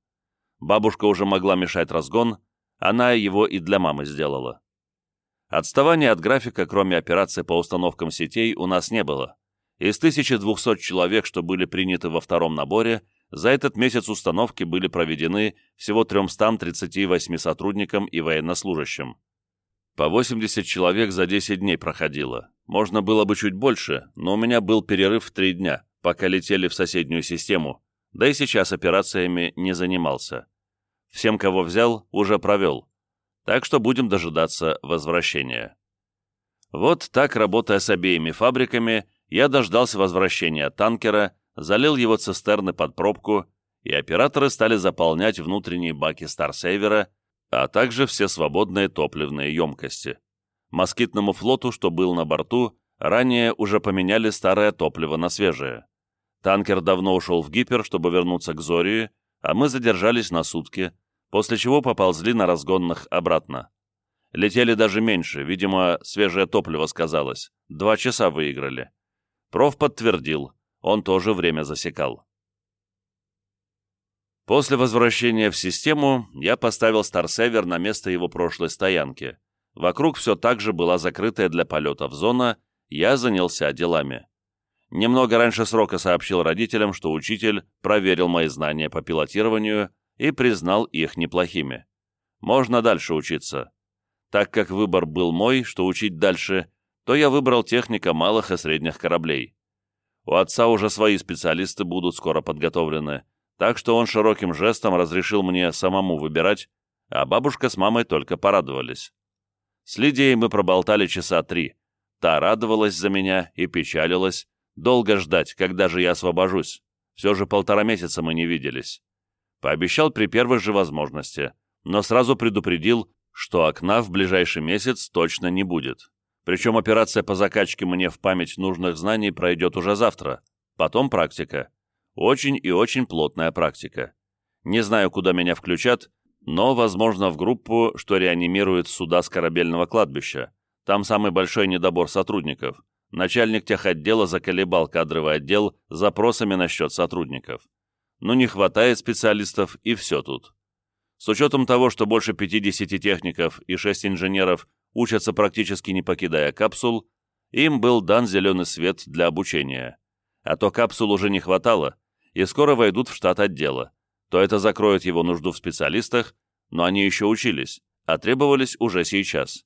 Бабушка уже могла мешать разгон, она его и для мамы сделала. Отставания от графика, кроме операций по установкам сетей, у нас не было. Из 1200 человек, что были приняты во втором наборе, за этот месяц установки были проведены всего 338 сотрудникам и военнослужащим. По 80 человек за 10 дней проходило. Можно было бы чуть больше, но у меня был перерыв в 3 дня, пока летели в соседнюю систему, да и сейчас операциями не занимался. Всем, кого взял, уже провел. Так что будем дожидаться возвращения. Вот так, работая с обеими фабриками, я дождался возвращения танкера, залил его цистерны под пробку, и операторы стали заполнять внутренние баки Старсейвера, а также все свободные топливные емкости. Москитному флоту, что был на борту, ранее уже поменяли старое топливо на свежее. Танкер давно ушел в гипер, чтобы вернуться к Зории, а мы задержались на сутки, после чего поползли на разгонных обратно. Летели даже меньше, видимо, свежее топливо сказалось. Два часа выиграли. Проф подтвердил, он тоже время засекал. После возвращения в систему я поставил Старсевер на место его прошлой стоянки. Вокруг все так же была закрытая для полетов зона, я занялся делами. Немного раньше срока сообщил родителям, что учитель проверил мои знания по пилотированию и признал их неплохими. Можно дальше учиться. Так как выбор был мой, что учить дальше, то я выбрал техника малых и средних кораблей. У отца уже свои специалисты будут скоро подготовлены, так что он широким жестом разрешил мне самому выбирать, а бабушка с мамой только порадовались. С Лидией мы проболтали часа три. Та радовалась за меня и печалилась. Долго ждать, когда же я освобожусь. Все же полтора месяца мы не виделись. Пообещал при первой же возможности, но сразу предупредил, что окна в ближайший месяц точно не будет. Причем операция по закачке мне в память нужных знаний пройдет уже завтра. Потом практика. Очень и очень плотная практика. Не знаю, куда меня включат, но, возможно, в группу, что реанимирует суда с корабельного кладбища. Там самый большой недобор сотрудников. Начальник техотдела заколебал кадровый отдел запросами насчет сотрудников. Но не хватает специалистов, и все тут. С учетом того, что больше 50 техников и 6 инженеров учатся практически не покидая капсул, им был дан зеленый свет для обучения. А то капсул уже не хватало, и скоро войдут в штат отдела, то это закроет его нужду в специалистах, но они еще учились, а требовались уже сейчас.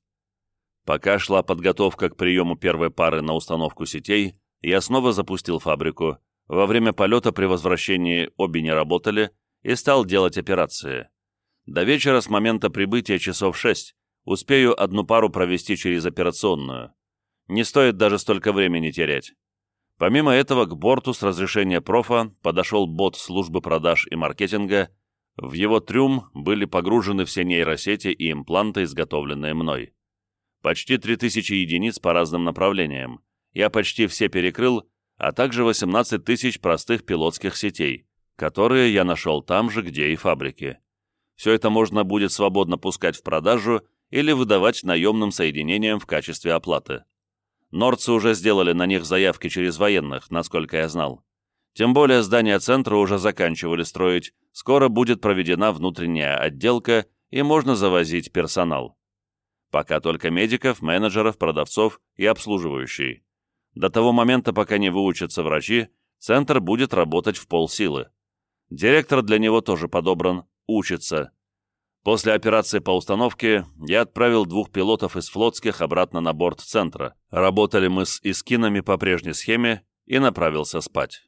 Пока шла подготовка к приему первой пары на установку сетей, я снова запустил фабрику. Во время полета при возвращении обе не работали и стал делать операции. До вечера с момента прибытия часов шесть успею одну пару провести через операционную. Не стоит даже столько времени терять. Помимо этого, к борту с разрешения профа подошел бот службы продаж и маркетинга. В его трюм были погружены все нейросети и импланты, изготовленные мной. Почти 3000 единиц по разным направлениям. Я почти все перекрыл, а также 18 тысяч простых пилотских сетей, которые я нашел там же, где и фабрики. Все это можно будет свободно пускать в продажу или выдавать наемным соединениям в качестве оплаты. Нордцы уже сделали на них заявки через военных, насколько я знал. Тем более здание центра уже заканчивали строить, скоро будет проведена внутренняя отделка и можно завозить персонал. Пока только медиков, менеджеров, продавцов и обслуживающий. До того момента, пока не выучатся врачи, центр будет работать в полсилы. Директор для него тоже подобран, учится. После операции по установке я отправил двух пилотов из флотских обратно на борт центра. Работали мы с искинами по прежней схеме и направился спать.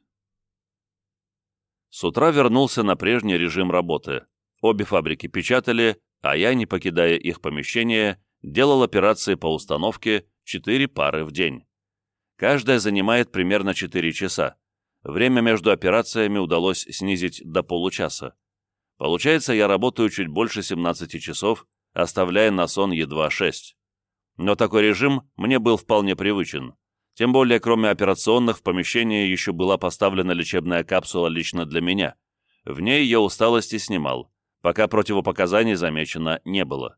С утра вернулся на прежний режим работы. Обе фабрики печатали, а я, не покидая их помещение, делал операции по установке 4 пары в день. Каждая занимает примерно 4 часа. Время между операциями удалось снизить до получаса. Получается, я работаю чуть больше 17 часов, оставляя на сон едва 6. Но такой режим мне был вполне привычен. Тем более, кроме операционных, в помещении еще была поставлена лечебная капсула лично для меня. В ней я усталости снимал, пока противопоказаний замечено не было.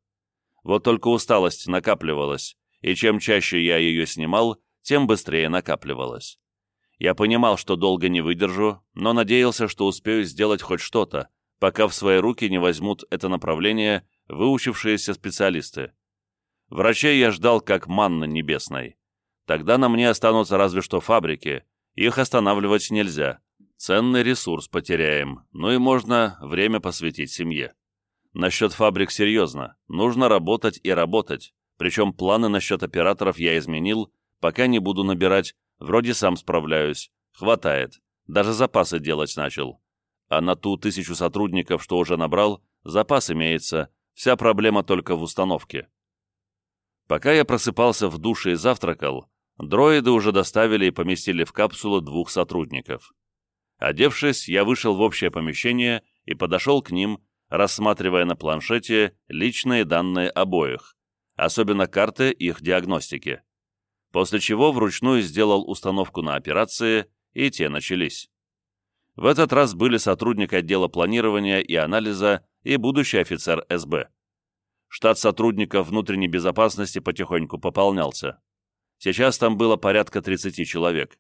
Вот только усталость накапливалась, и чем чаще я ее снимал, тем быстрее накапливалась. Я понимал, что долго не выдержу, но надеялся, что успею сделать хоть что-то, пока в свои руки не возьмут это направление выучившиеся специалисты. Врачей я ждал как манна небесной. Тогда на мне останутся разве что фабрики, их останавливать нельзя. Ценный ресурс потеряем, ну и можно время посвятить семье. Насчет фабрик серьезно, нужно работать и работать, причем планы насчет операторов я изменил, пока не буду набирать, вроде сам справляюсь, хватает, даже запасы делать начал а на ту тысячу сотрудников, что уже набрал, запас имеется, вся проблема только в установке. Пока я просыпался в душе и завтракал, дроиды уже доставили и поместили в капсулу двух сотрудников. Одевшись, я вышел в общее помещение и подошел к ним, рассматривая на планшете личные данные обоих, особенно карты их диагностики. После чего вручную сделал установку на операции, и те начались. В этот раз были сотрудник отдела планирования и анализа и будущий офицер СБ. Штат сотрудников внутренней безопасности потихоньку пополнялся. Сейчас там было порядка 30 человек.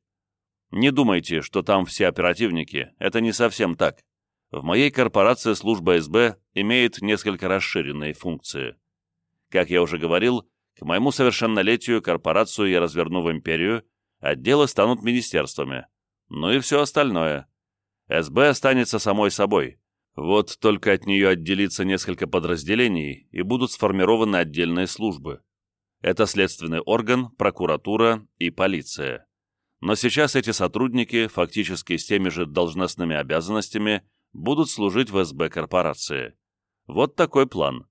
Не думайте, что там все оперативники, это не совсем так. В моей корпорации служба СБ имеет несколько расширенные функции. Как я уже говорил, к моему совершеннолетию корпорацию я разверну в империю, отделы станут министерствами. Ну и все остальное. СБ останется самой собой. Вот только от нее отделится несколько подразделений и будут сформированы отдельные службы. Это следственный орган, прокуратура и полиция. Но сейчас эти сотрудники, фактически с теми же должностными обязанностями, будут служить в СБ корпорации. Вот такой план.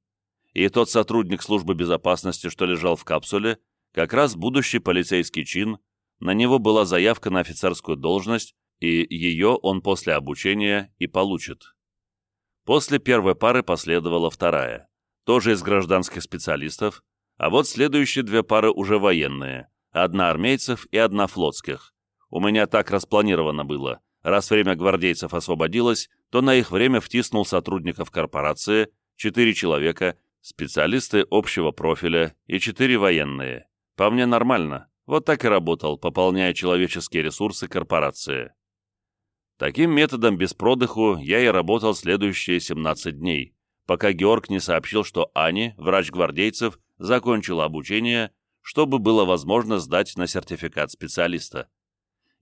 И тот сотрудник службы безопасности, что лежал в капсуле, как раз будущий полицейский чин, на него была заявка на офицерскую должность, и ее он после обучения и получит. После первой пары последовала вторая, тоже из гражданских специалистов, а вот следующие две пары уже военные, одна армейцев и одна флотских. У меня так распланировано было. Раз время гвардейцев освободилось, то на их время втиснул сотрудников корпорации, четыре человека, специалисты общего профиля и четыре военные. По мне нормально. Вот так и работал, пополняя человеческие ресурсы корпорации. Таким методом без продыху я и работал следующие 17 дней, пока Георг не сообщил, что Ани, врач гвардейцев, закончила обучение, чтобы было возможно сдать на сертификат специалиста.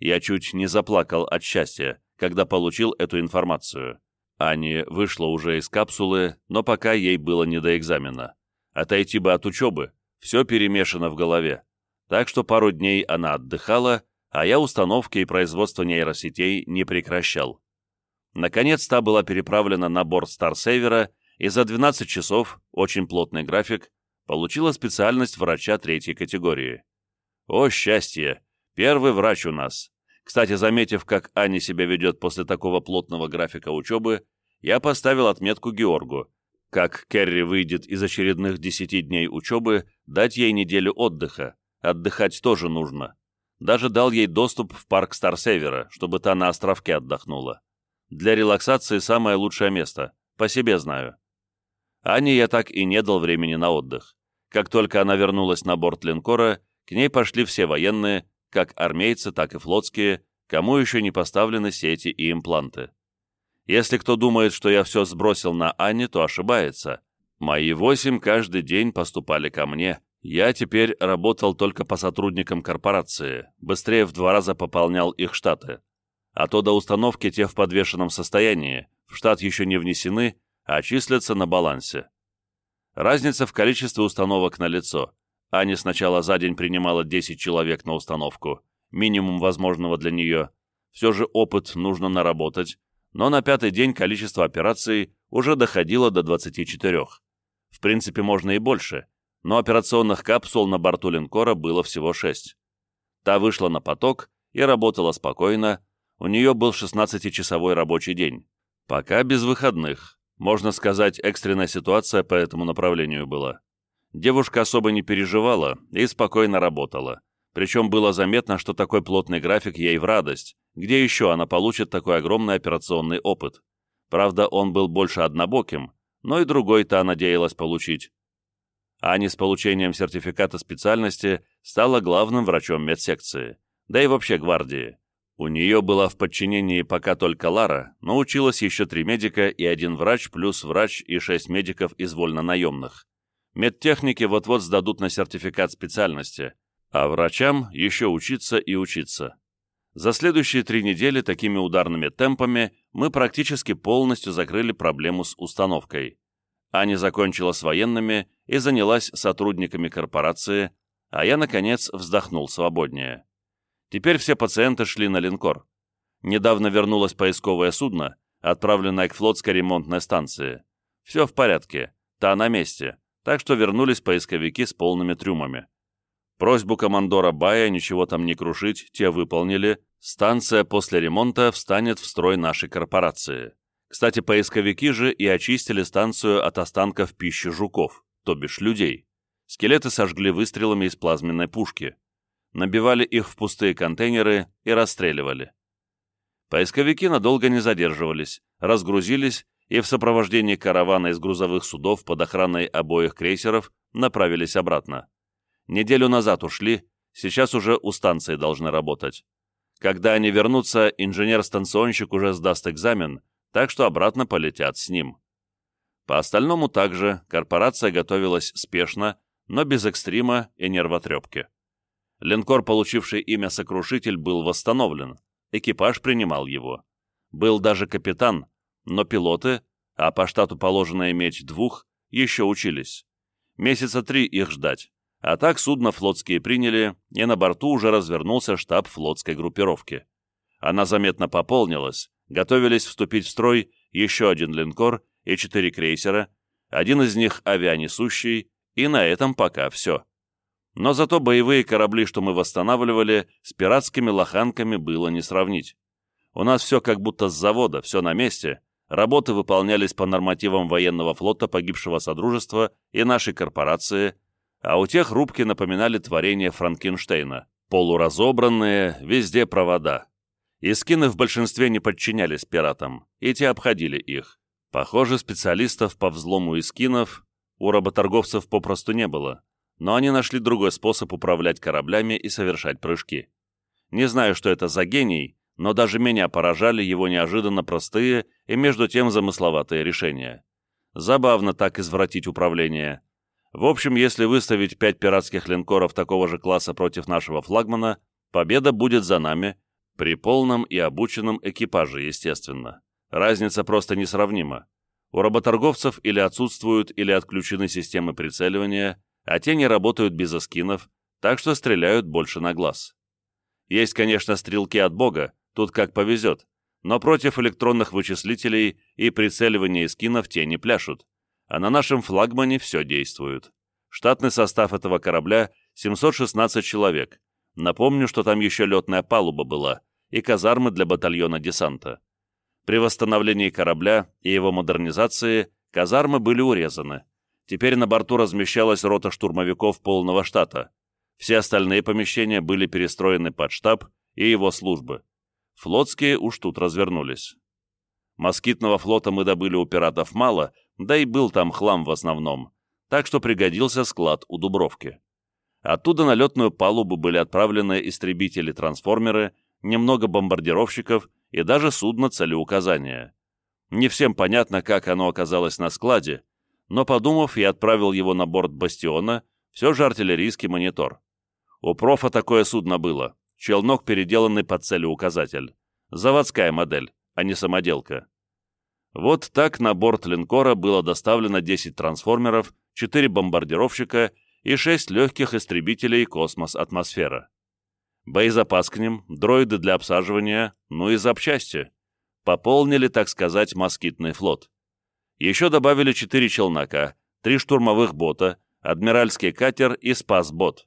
Я чуть не заплакал от счастья, когда получил эту информацию. Ани вышла уже из капсулы, но пока ей было не до экзамена. Отойти бы от учебы, все перемешано в голове. Так что пару дней она отдыхала, а я установки и производство нейросетей не прекращал. Наконец, та была переправлена на борт Старсейвера и за 12 часов, очень плотный график, получила специальность врача третьей категории. О, счастье! Первый врач у нас. Кстати, заметив, как Аня себя ведет после такого плотного графика учебы, я поставил отметку Георгу. Как Керри выйдет из очередных 10 дней учебы, дать ей неделю отдыха. Отдыхать тоже нужно. Даже дал ей доступ в парк Старсевера, чтобы та на островке отдохнула. Для релаксации самое лучшее место. По себе знаю. Ане я так и не дал времени на отдых. Как только она вернулась на борт линкора, к ней пошли все военные, как армейцы, так и флотские, кому еще не поставлены сети и импланты. Если кто думает, что я все сбросил на Анне, то ошибается. Мои восемь каждый день поступали ко мне. Я теперь работал только по сотрудникам корпорации, быстрее в два раза пополнял их штаты. А то до установки те в подвешенном состоянии, в штат еще не внесены, а числятся на балансе. Разница в количестве установок на лицо. Аня сначала за день принимала 10 человек на установку, минимум возможного для нее. Все же опыт нужно наработать, но на пятый день количество операций уже доходило до 24. В принципе, можно и больше, но операционных капсул на борту линкора было всего 6. Та вышла на поток и работала спокойно, у нее был 16-часовой рабочий день. Пока без выходных. Можно сказать, экстренная ситуация по этому направлению была. Девушка особо не переживала и спокойно работала. Причем было заметно, что такой плотный график ей в радость. Где еще она получит такой огромный операционный опыт? Правда, он был больше однобоким, но и другой-то надеялась получить. Ани с получением сертификата специальности стала главным врачом медсекции, да и вообще гвардии. У нее была в подчинении пока только Лара, но училась еще три медика и один врач плюс врач и шесть медиков из вольно-наемных. Медтехники вот-вот сдадут на сертификат специальности, а врачам еще учиться и учиться. За следующие три недели такими ударными темпами мы практически полностью закрыли проблему с установкой. Аня закончила с военными и занялась сотрудниками корпорации, а я, наконец, вздохнул свободнее. Теперь все пациенты шли на линкор. Недавно вернулось поисковое судно, отправленное к флотской ремонтной станции. Все в порядке, та на месте, так что вернулись поисковики с полными трюмами. Просьбу командора Бая ничего там не крушить, те выполнили. Станция после ремонта встанет в строй нашей корпорации. Кстати, поисковики же и очистили станцию от останков пищи жуков, то бишь людей. Скелеты сожгли выстрелами из плазменной пушки набивали их в пустые контейнеры и расстреливали. Поисковики надолго не задерживались, разгрузились и в сопровождении каравана из грузовых судов под охраной обоих крейсеров направились обратно. Неделю назад ушли, сейчас уже у станции должны работать. Когда они вернутся, инженер-станционщик уже сдаст экзамен, так что обратно полетят с ним. По остальному также корпорация готовилась спешно, но без экстрима и нервотрепки. Линкор, получивший имя «Сокрушитель», был восстановлен. Экипаж принимал его. Был даже капитан, но пилоты, а по штату положено иметь двух, еще учились. Месяца три их ждать. А так судно флотские приняли, и на борту уже развернулся штаб флотской группировки. Она заметно пополнилась, готовились вступить в строй еще один линкор и четыре крейсера, один из них авианесущий, и на этом пока все. Но зато боевые корабли, что мы восстанавливали, с пиратскими лоханками было не сравнить. У нас все как будто с завода, все на месте. Работы выполнялись по нормативам военного флота погибшего Содружества и нашей корпорации, а у тех рубки напоминали творение Франкенштейна. Полуразобранные, везде провода. Искины в большинстве не подчинялись пиратам, и те обходили их. Похоже, специалистов по взлому искинов у работорговцев попросту не было но они нашли другой способ управлять кораблями и совершать прыжки. Не знаю, что это за гений, но даже меня поражали его неожиданно простые и между тем замысловатые решения. Забавно так извратить управление. В общем, если выставить пять пиратских линкоров такого же класса против нашего флагмана, победа будет за нами, при полном и обученном экипаже, естественно. Разница просто несравнима. У работорговцев или отсутствуют, или отключены системы прицеливания, а те не работают без эскинов, так что стреляют больше на глаз. Есть, конечно, стрелки от бога, тут как повезет, но против электронных вычислителей и прицеливания скинов те не пляшут, а на нашем флагмане все действует. Штатный состав этого корабля 716 человек. Напомню, что там еще летная палуба была и казармы для батальона десанта. При восстановлении корабля и его модернизации казармы были урезаны. Теперь на борту размещалась рота штурмовиков полного штата. Все остальные помещения были перестроены под штаб и его службы. Флотские уж тут развернулись. Москитного флота мы добыли у пиратов мало, да и был там хлам в основном, так что пригодился склад у Дубровки. Оттуда на летную палубу были отправлены истребители-трансформеры, немного бомбардировщиков и даже судно целеуказания. Не всем понятно, как оно оказалось на складе, но, подумав, я отправил его на борт «Бастиона», все же артиллерийский монитор. У профа такое судно было, челнок, переделанный под целеуказатель. Заводская модель, а не самоделка. Вот так на борт линкора было доставлено 10 трансформеров, 4 бомбардировщика и 6 легких истребителей «Космос-атмосфера». Боезапас к ним, дроиды для обсаживания, ну и запчасти. Пополнили, так сказать, москитный флот. Еще добавили 4 челнока, 3 штурмовых бота, адмиральский катер и спас-бот.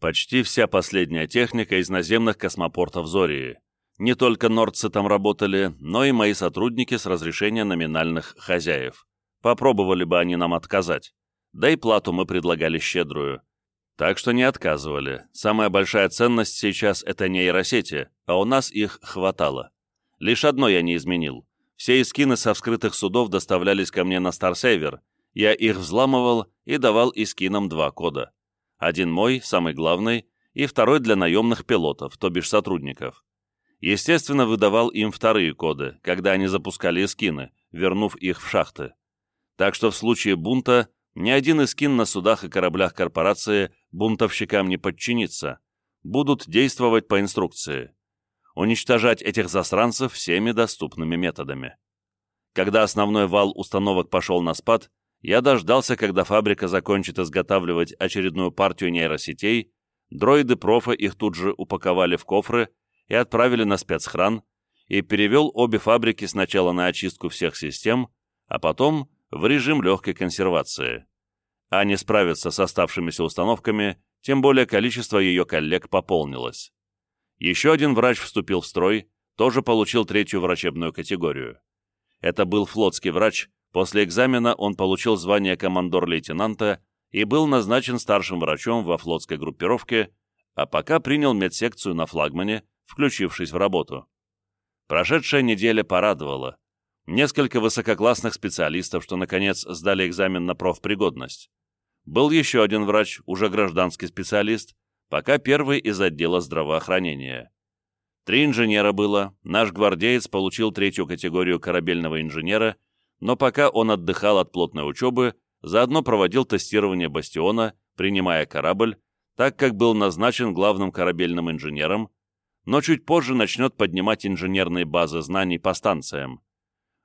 Почти вся последняя техника из наземных космопортов Зории. Не только нордцы там работали, но и мои сотрудники с разрешения номинальных хозяев. Попробовали бы они нам отказать. Да и плату мы предлагали щедрую. Так что не отказывали. Самая большая ценность сейчас — это нейросети, а у нас их хватало. Лишь одно я не изменил. Все искины со вскрытых судов доставлялись ко мне на Старсейвер. Я их взламывал и давал искинам два кода. Один мой, самый главный, и второй для наемных пилотов, то бишь сотрудников. Естественно, выдавал им вторые коды, когда они запускали эскины, вернув их в шахты. Так что в случае бунта ни один эскин на судах и кораблях корпорации бунтовщикам не подчинится, будут действовать по инструкции. Уничтожать этих засранцев всеми доступными методами. Когда основной вал установок пошел на спад, я дождался, когда фабрика закончит изготавливать очередную партию нейросетей, дроиды профа их тут же упаковали в кофры и отправили на спецхран, и перевел обе фабрики сначала на очистку всех систем, а потом в режим легкой консервации. А не справиться с оставшимися установками, тем более количество ее коллег пополнилось. Еще один врач вступил в строй, тоже получил третью врачебную категорию. Это был флотский врач, После экзамена он получил звание командор-лейтенанта и был назначен старшим врачом во флотской группировке, а пока принял медсекцию на флагмане, включившись в работу. Прошедшая неделя порадовала. Несколько высококлассных специалистов, что, наконец, сдали экзамен на профпригодность. Был еще один врач, уже гражданский специалист, пока первый из отдела здравоохранения. Три инженера было, наш гвардеец получил третью категорию корабельного инженера – но пока он отдыхал от плотной учебы, заодно проводил тестирование «Бастиона», принимая корабль, так как был назначен главным корабельным инженером, но чуть позже начнет поднимать инженерные базы знаний по станциям.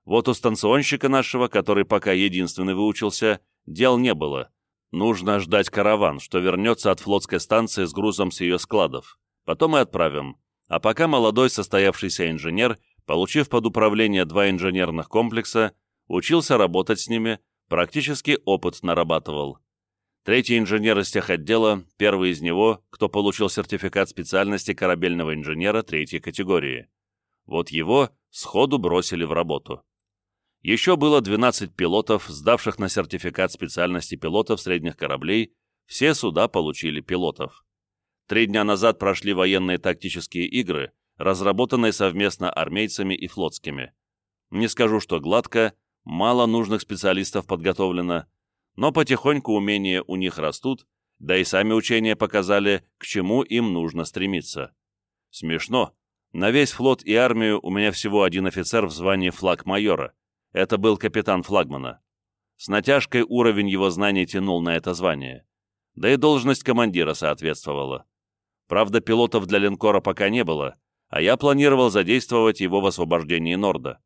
Вот у станционщика нашего, который пока единственный выучился, дел не было. Нужно ждать караван, что вернется от флотской станции с грузом с ее складов. Потом и отправим. А пока молодой состоявшийся инженер, получив под управление два инженерных комплекса, учился работать с ними, практически опыт нарабатывал. Третий инженер из тех отдела, первый из него, кто получил сертификат специальности корабельного инженера третьей категории. Вот его сходу бросили в работу. Еще было 12 пилотов, сдавших на сертификат специальности пилотов средних кораблей, все суда получили пилотов. Три дня назад прошли военные тактические игры, разработанные совместно армейцами и флотскими. Не скажу, что гладко, мало нужных специалистов подготовлено, но потихоньку умения у них растут, да и сами учения показали, к чему им нужно стремиться. Смешно. На весь флот и армию у меня всего один офицер в звании флаг-майора. Это был капитан флагмана. С натяжкой уровень его знаний тянул на это звание. Да и должность командира соответствовала. Правда, пилотов для линкора пока не было, а я планировал задействовать его в освобождении Норда.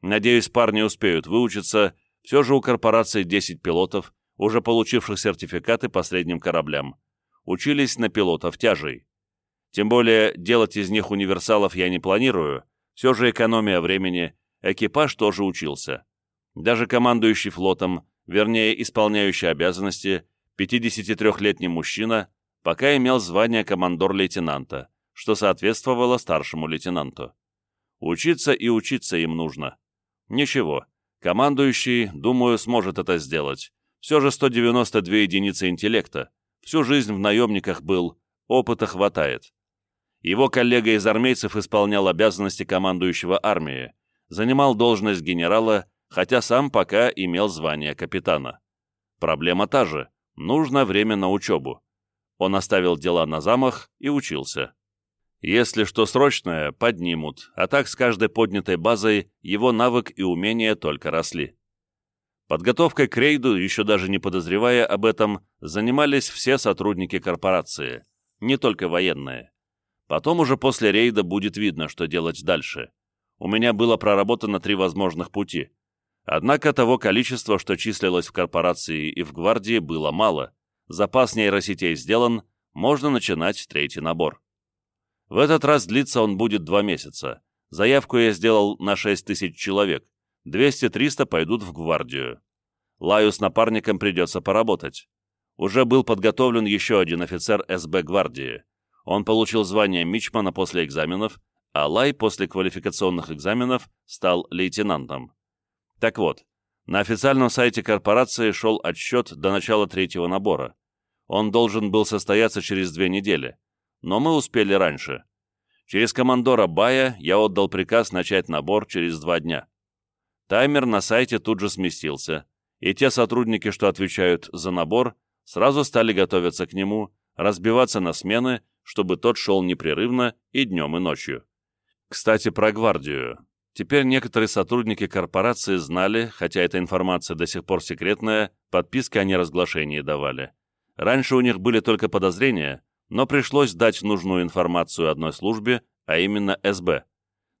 Надеюсь, парни успеют выучиться, все же у корпорации 10 пилотов, уже получивших сертификаты по средним кораблям. Учились на пилотов тяжей. Тем более делать из них универсалов я не планирую, все же экономия времени, экипаж тоже учился. Даже командующий флотом, вернее, исполняющий обязанности, 53-летний мужчина, пока имел звание командор-лейтенанта, что соответствовало старшему лейтенанту. Учиться и учиться им нужно. Ничего, командующий, думаю, сможет это сделать. Все же 192 единицы интеллекта. Всю жизнь в наемниках был, опыта хватает. Его коллега из армейцев исполнял обязанности командующего армии, занимал должность генерала, хотя сам пока имел звание капитана. Проблема та же – нужно время на учебу. Он оставил дела на замах и учился. Если что срочное, поднимут, а так с каждой поднятой базой его навык и умения только росли. Подготовкой к рейду, еще даже не подозревая об этом, занимались все сотрудники корпорации, не только военные. Потом уже после рейда будет видно, что делать дальше. У меня было проработано три возможных пути. Однако того количества, что числилось в корпорации и в гвардии, было мало. Запас нейросетей сделан, можно начинать третий набор. В этот раз длиться он будет два месяца. Заявку я сделал на 6 тысяч человек. 200-300 пойдут в гвардию. Лаю с напарником придется поработать. Уже был подготовлен еще один офицер СБ гвардии. Он получил звание мичмана после экзаменов, а Лай после квалификационных экзаменов стал лейтенантом. Так вот, на официальном сайте корпорации шел отсчет до начала третьего набора. Он должен был состояться через две недели но мы успели раньше. Через командора Бая я отдал приказ начать набор через два дня. Таймер на сайте тут же сместился, и те сотрудники, что отвечают за набор, сразу стали готовиться к нему, разбиваться на смены, чтобы тот шел непрерывно и днем, и ночью. Кстати, про гвардию. Теперь некоторые сотрудники корпорации знали, хотя эта информация до сих пор секретная, подписки о неразглашении давали. Раньше у них были только подозрения, но пришлось дать нужную информацию одной службе, а именно СБ.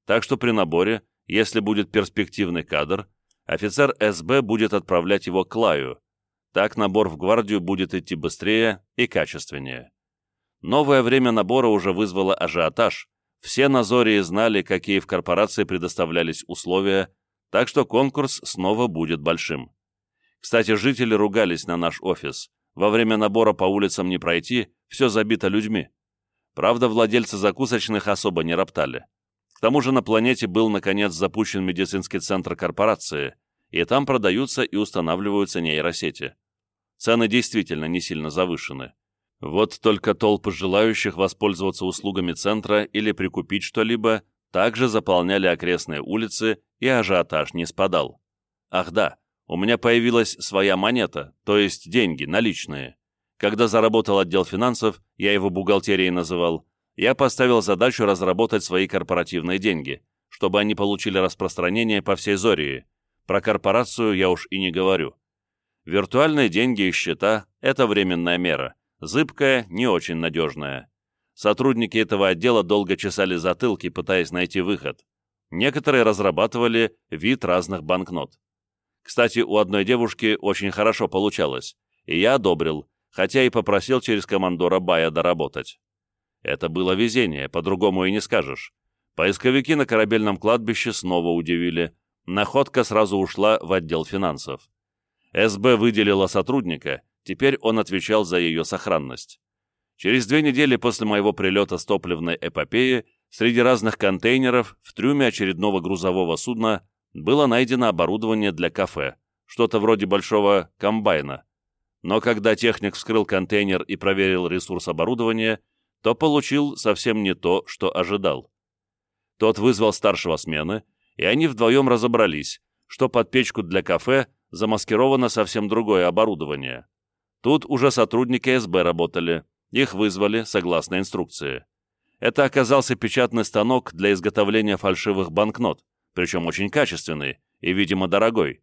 Так что при наборе, если будет перспективный кадр, офицер СБ будет отправлять его к Лаю. Так набор в гвардию будет идти быстрее и качественнее. Новое время набора уже вызвало ажиотаж. Все на Зории знали, какие в корпорации предоставлялись условия, так что конкурс снова будет большим. Кстати, жители ругались на наш офис. Во время набора по улицам не пройти, все забито людьми. Правда, владельцы закусочных особо не роптали. К тому же на планете был, наконец, запущен медицинский центр корпорации, и там продаются и устанавливаются нейросети. Цены действительно не сильно завышены. Вот только толпы желающих воспользоваться услугами центра или прикупить что-либо также заполняли окрестные улицы, и ажиотаж не спадал. Ах да, у меня появилась своя монета, то есть деньги, наличные. Когда заработал отдел финансов, я его бухгалтерией называл, я поставил задачу разработать свои корпоративные деньги, чтобы они получили распространение по всей Зории. Про корпорацию я уж и не говорю. Виртуальные деньги и счета – это временная мера, зыбкая, не очень надежная. Сотрудники этого отдела долго чесали затылки, пытаясь найти выход. Некоторые разрабатывали вид разных банкнот. Кстати, у одной девушки очень хорошо получалось, и я одобрил, хотя и попросил через командора Бая доработать. Это было везение, по-другому и не скажешь. Поисковики на корабельном кладбище снова удивили. Находка сразу ушла в отдел финансов. СБ выделила сотрудника, теперь он отвечал за ее сохранность. Через две недели после моего прилета с топливной эпопеи среди разных контейнеров в трюме очередного грузового судна было найдено оборудование для кафе, что-то вроде большого комбайна. Но когда техник вскрыл контейнер и проверил ресурс оборудования, то получил совсем не то, что ожидал. Тот вызвал старшего смены, и они вдвоем разобрались, что под печку для кафе замаскировано совсем другое оборудование. Тут уже сотрудники СБ работали, их вызвали согласно инструкции. Это оказался печатный станок для изготовления фальшивых банкнот, причем очень качественный и, видимо, дорогой.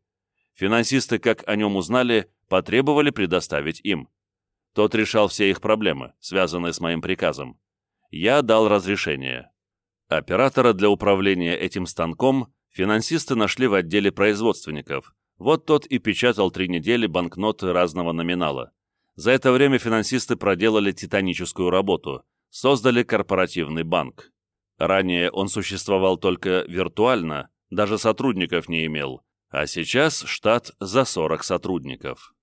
Финансисты, как о нем узнали, потребовали предоставить им. Тот решал все их проблемы, связанные с моим приказом. Я дал разрешение. Оператора для управления этим станком финансисты нашли в отделе производственников. Вот тот и печатал три недели банкноты разного номинала. За это время финансисты проделали титаническую работу, создали корпоративный банк. Ранее он существовал только виртуально, даже сотрудников не имел, а сейчас штат за 40 сотрудников.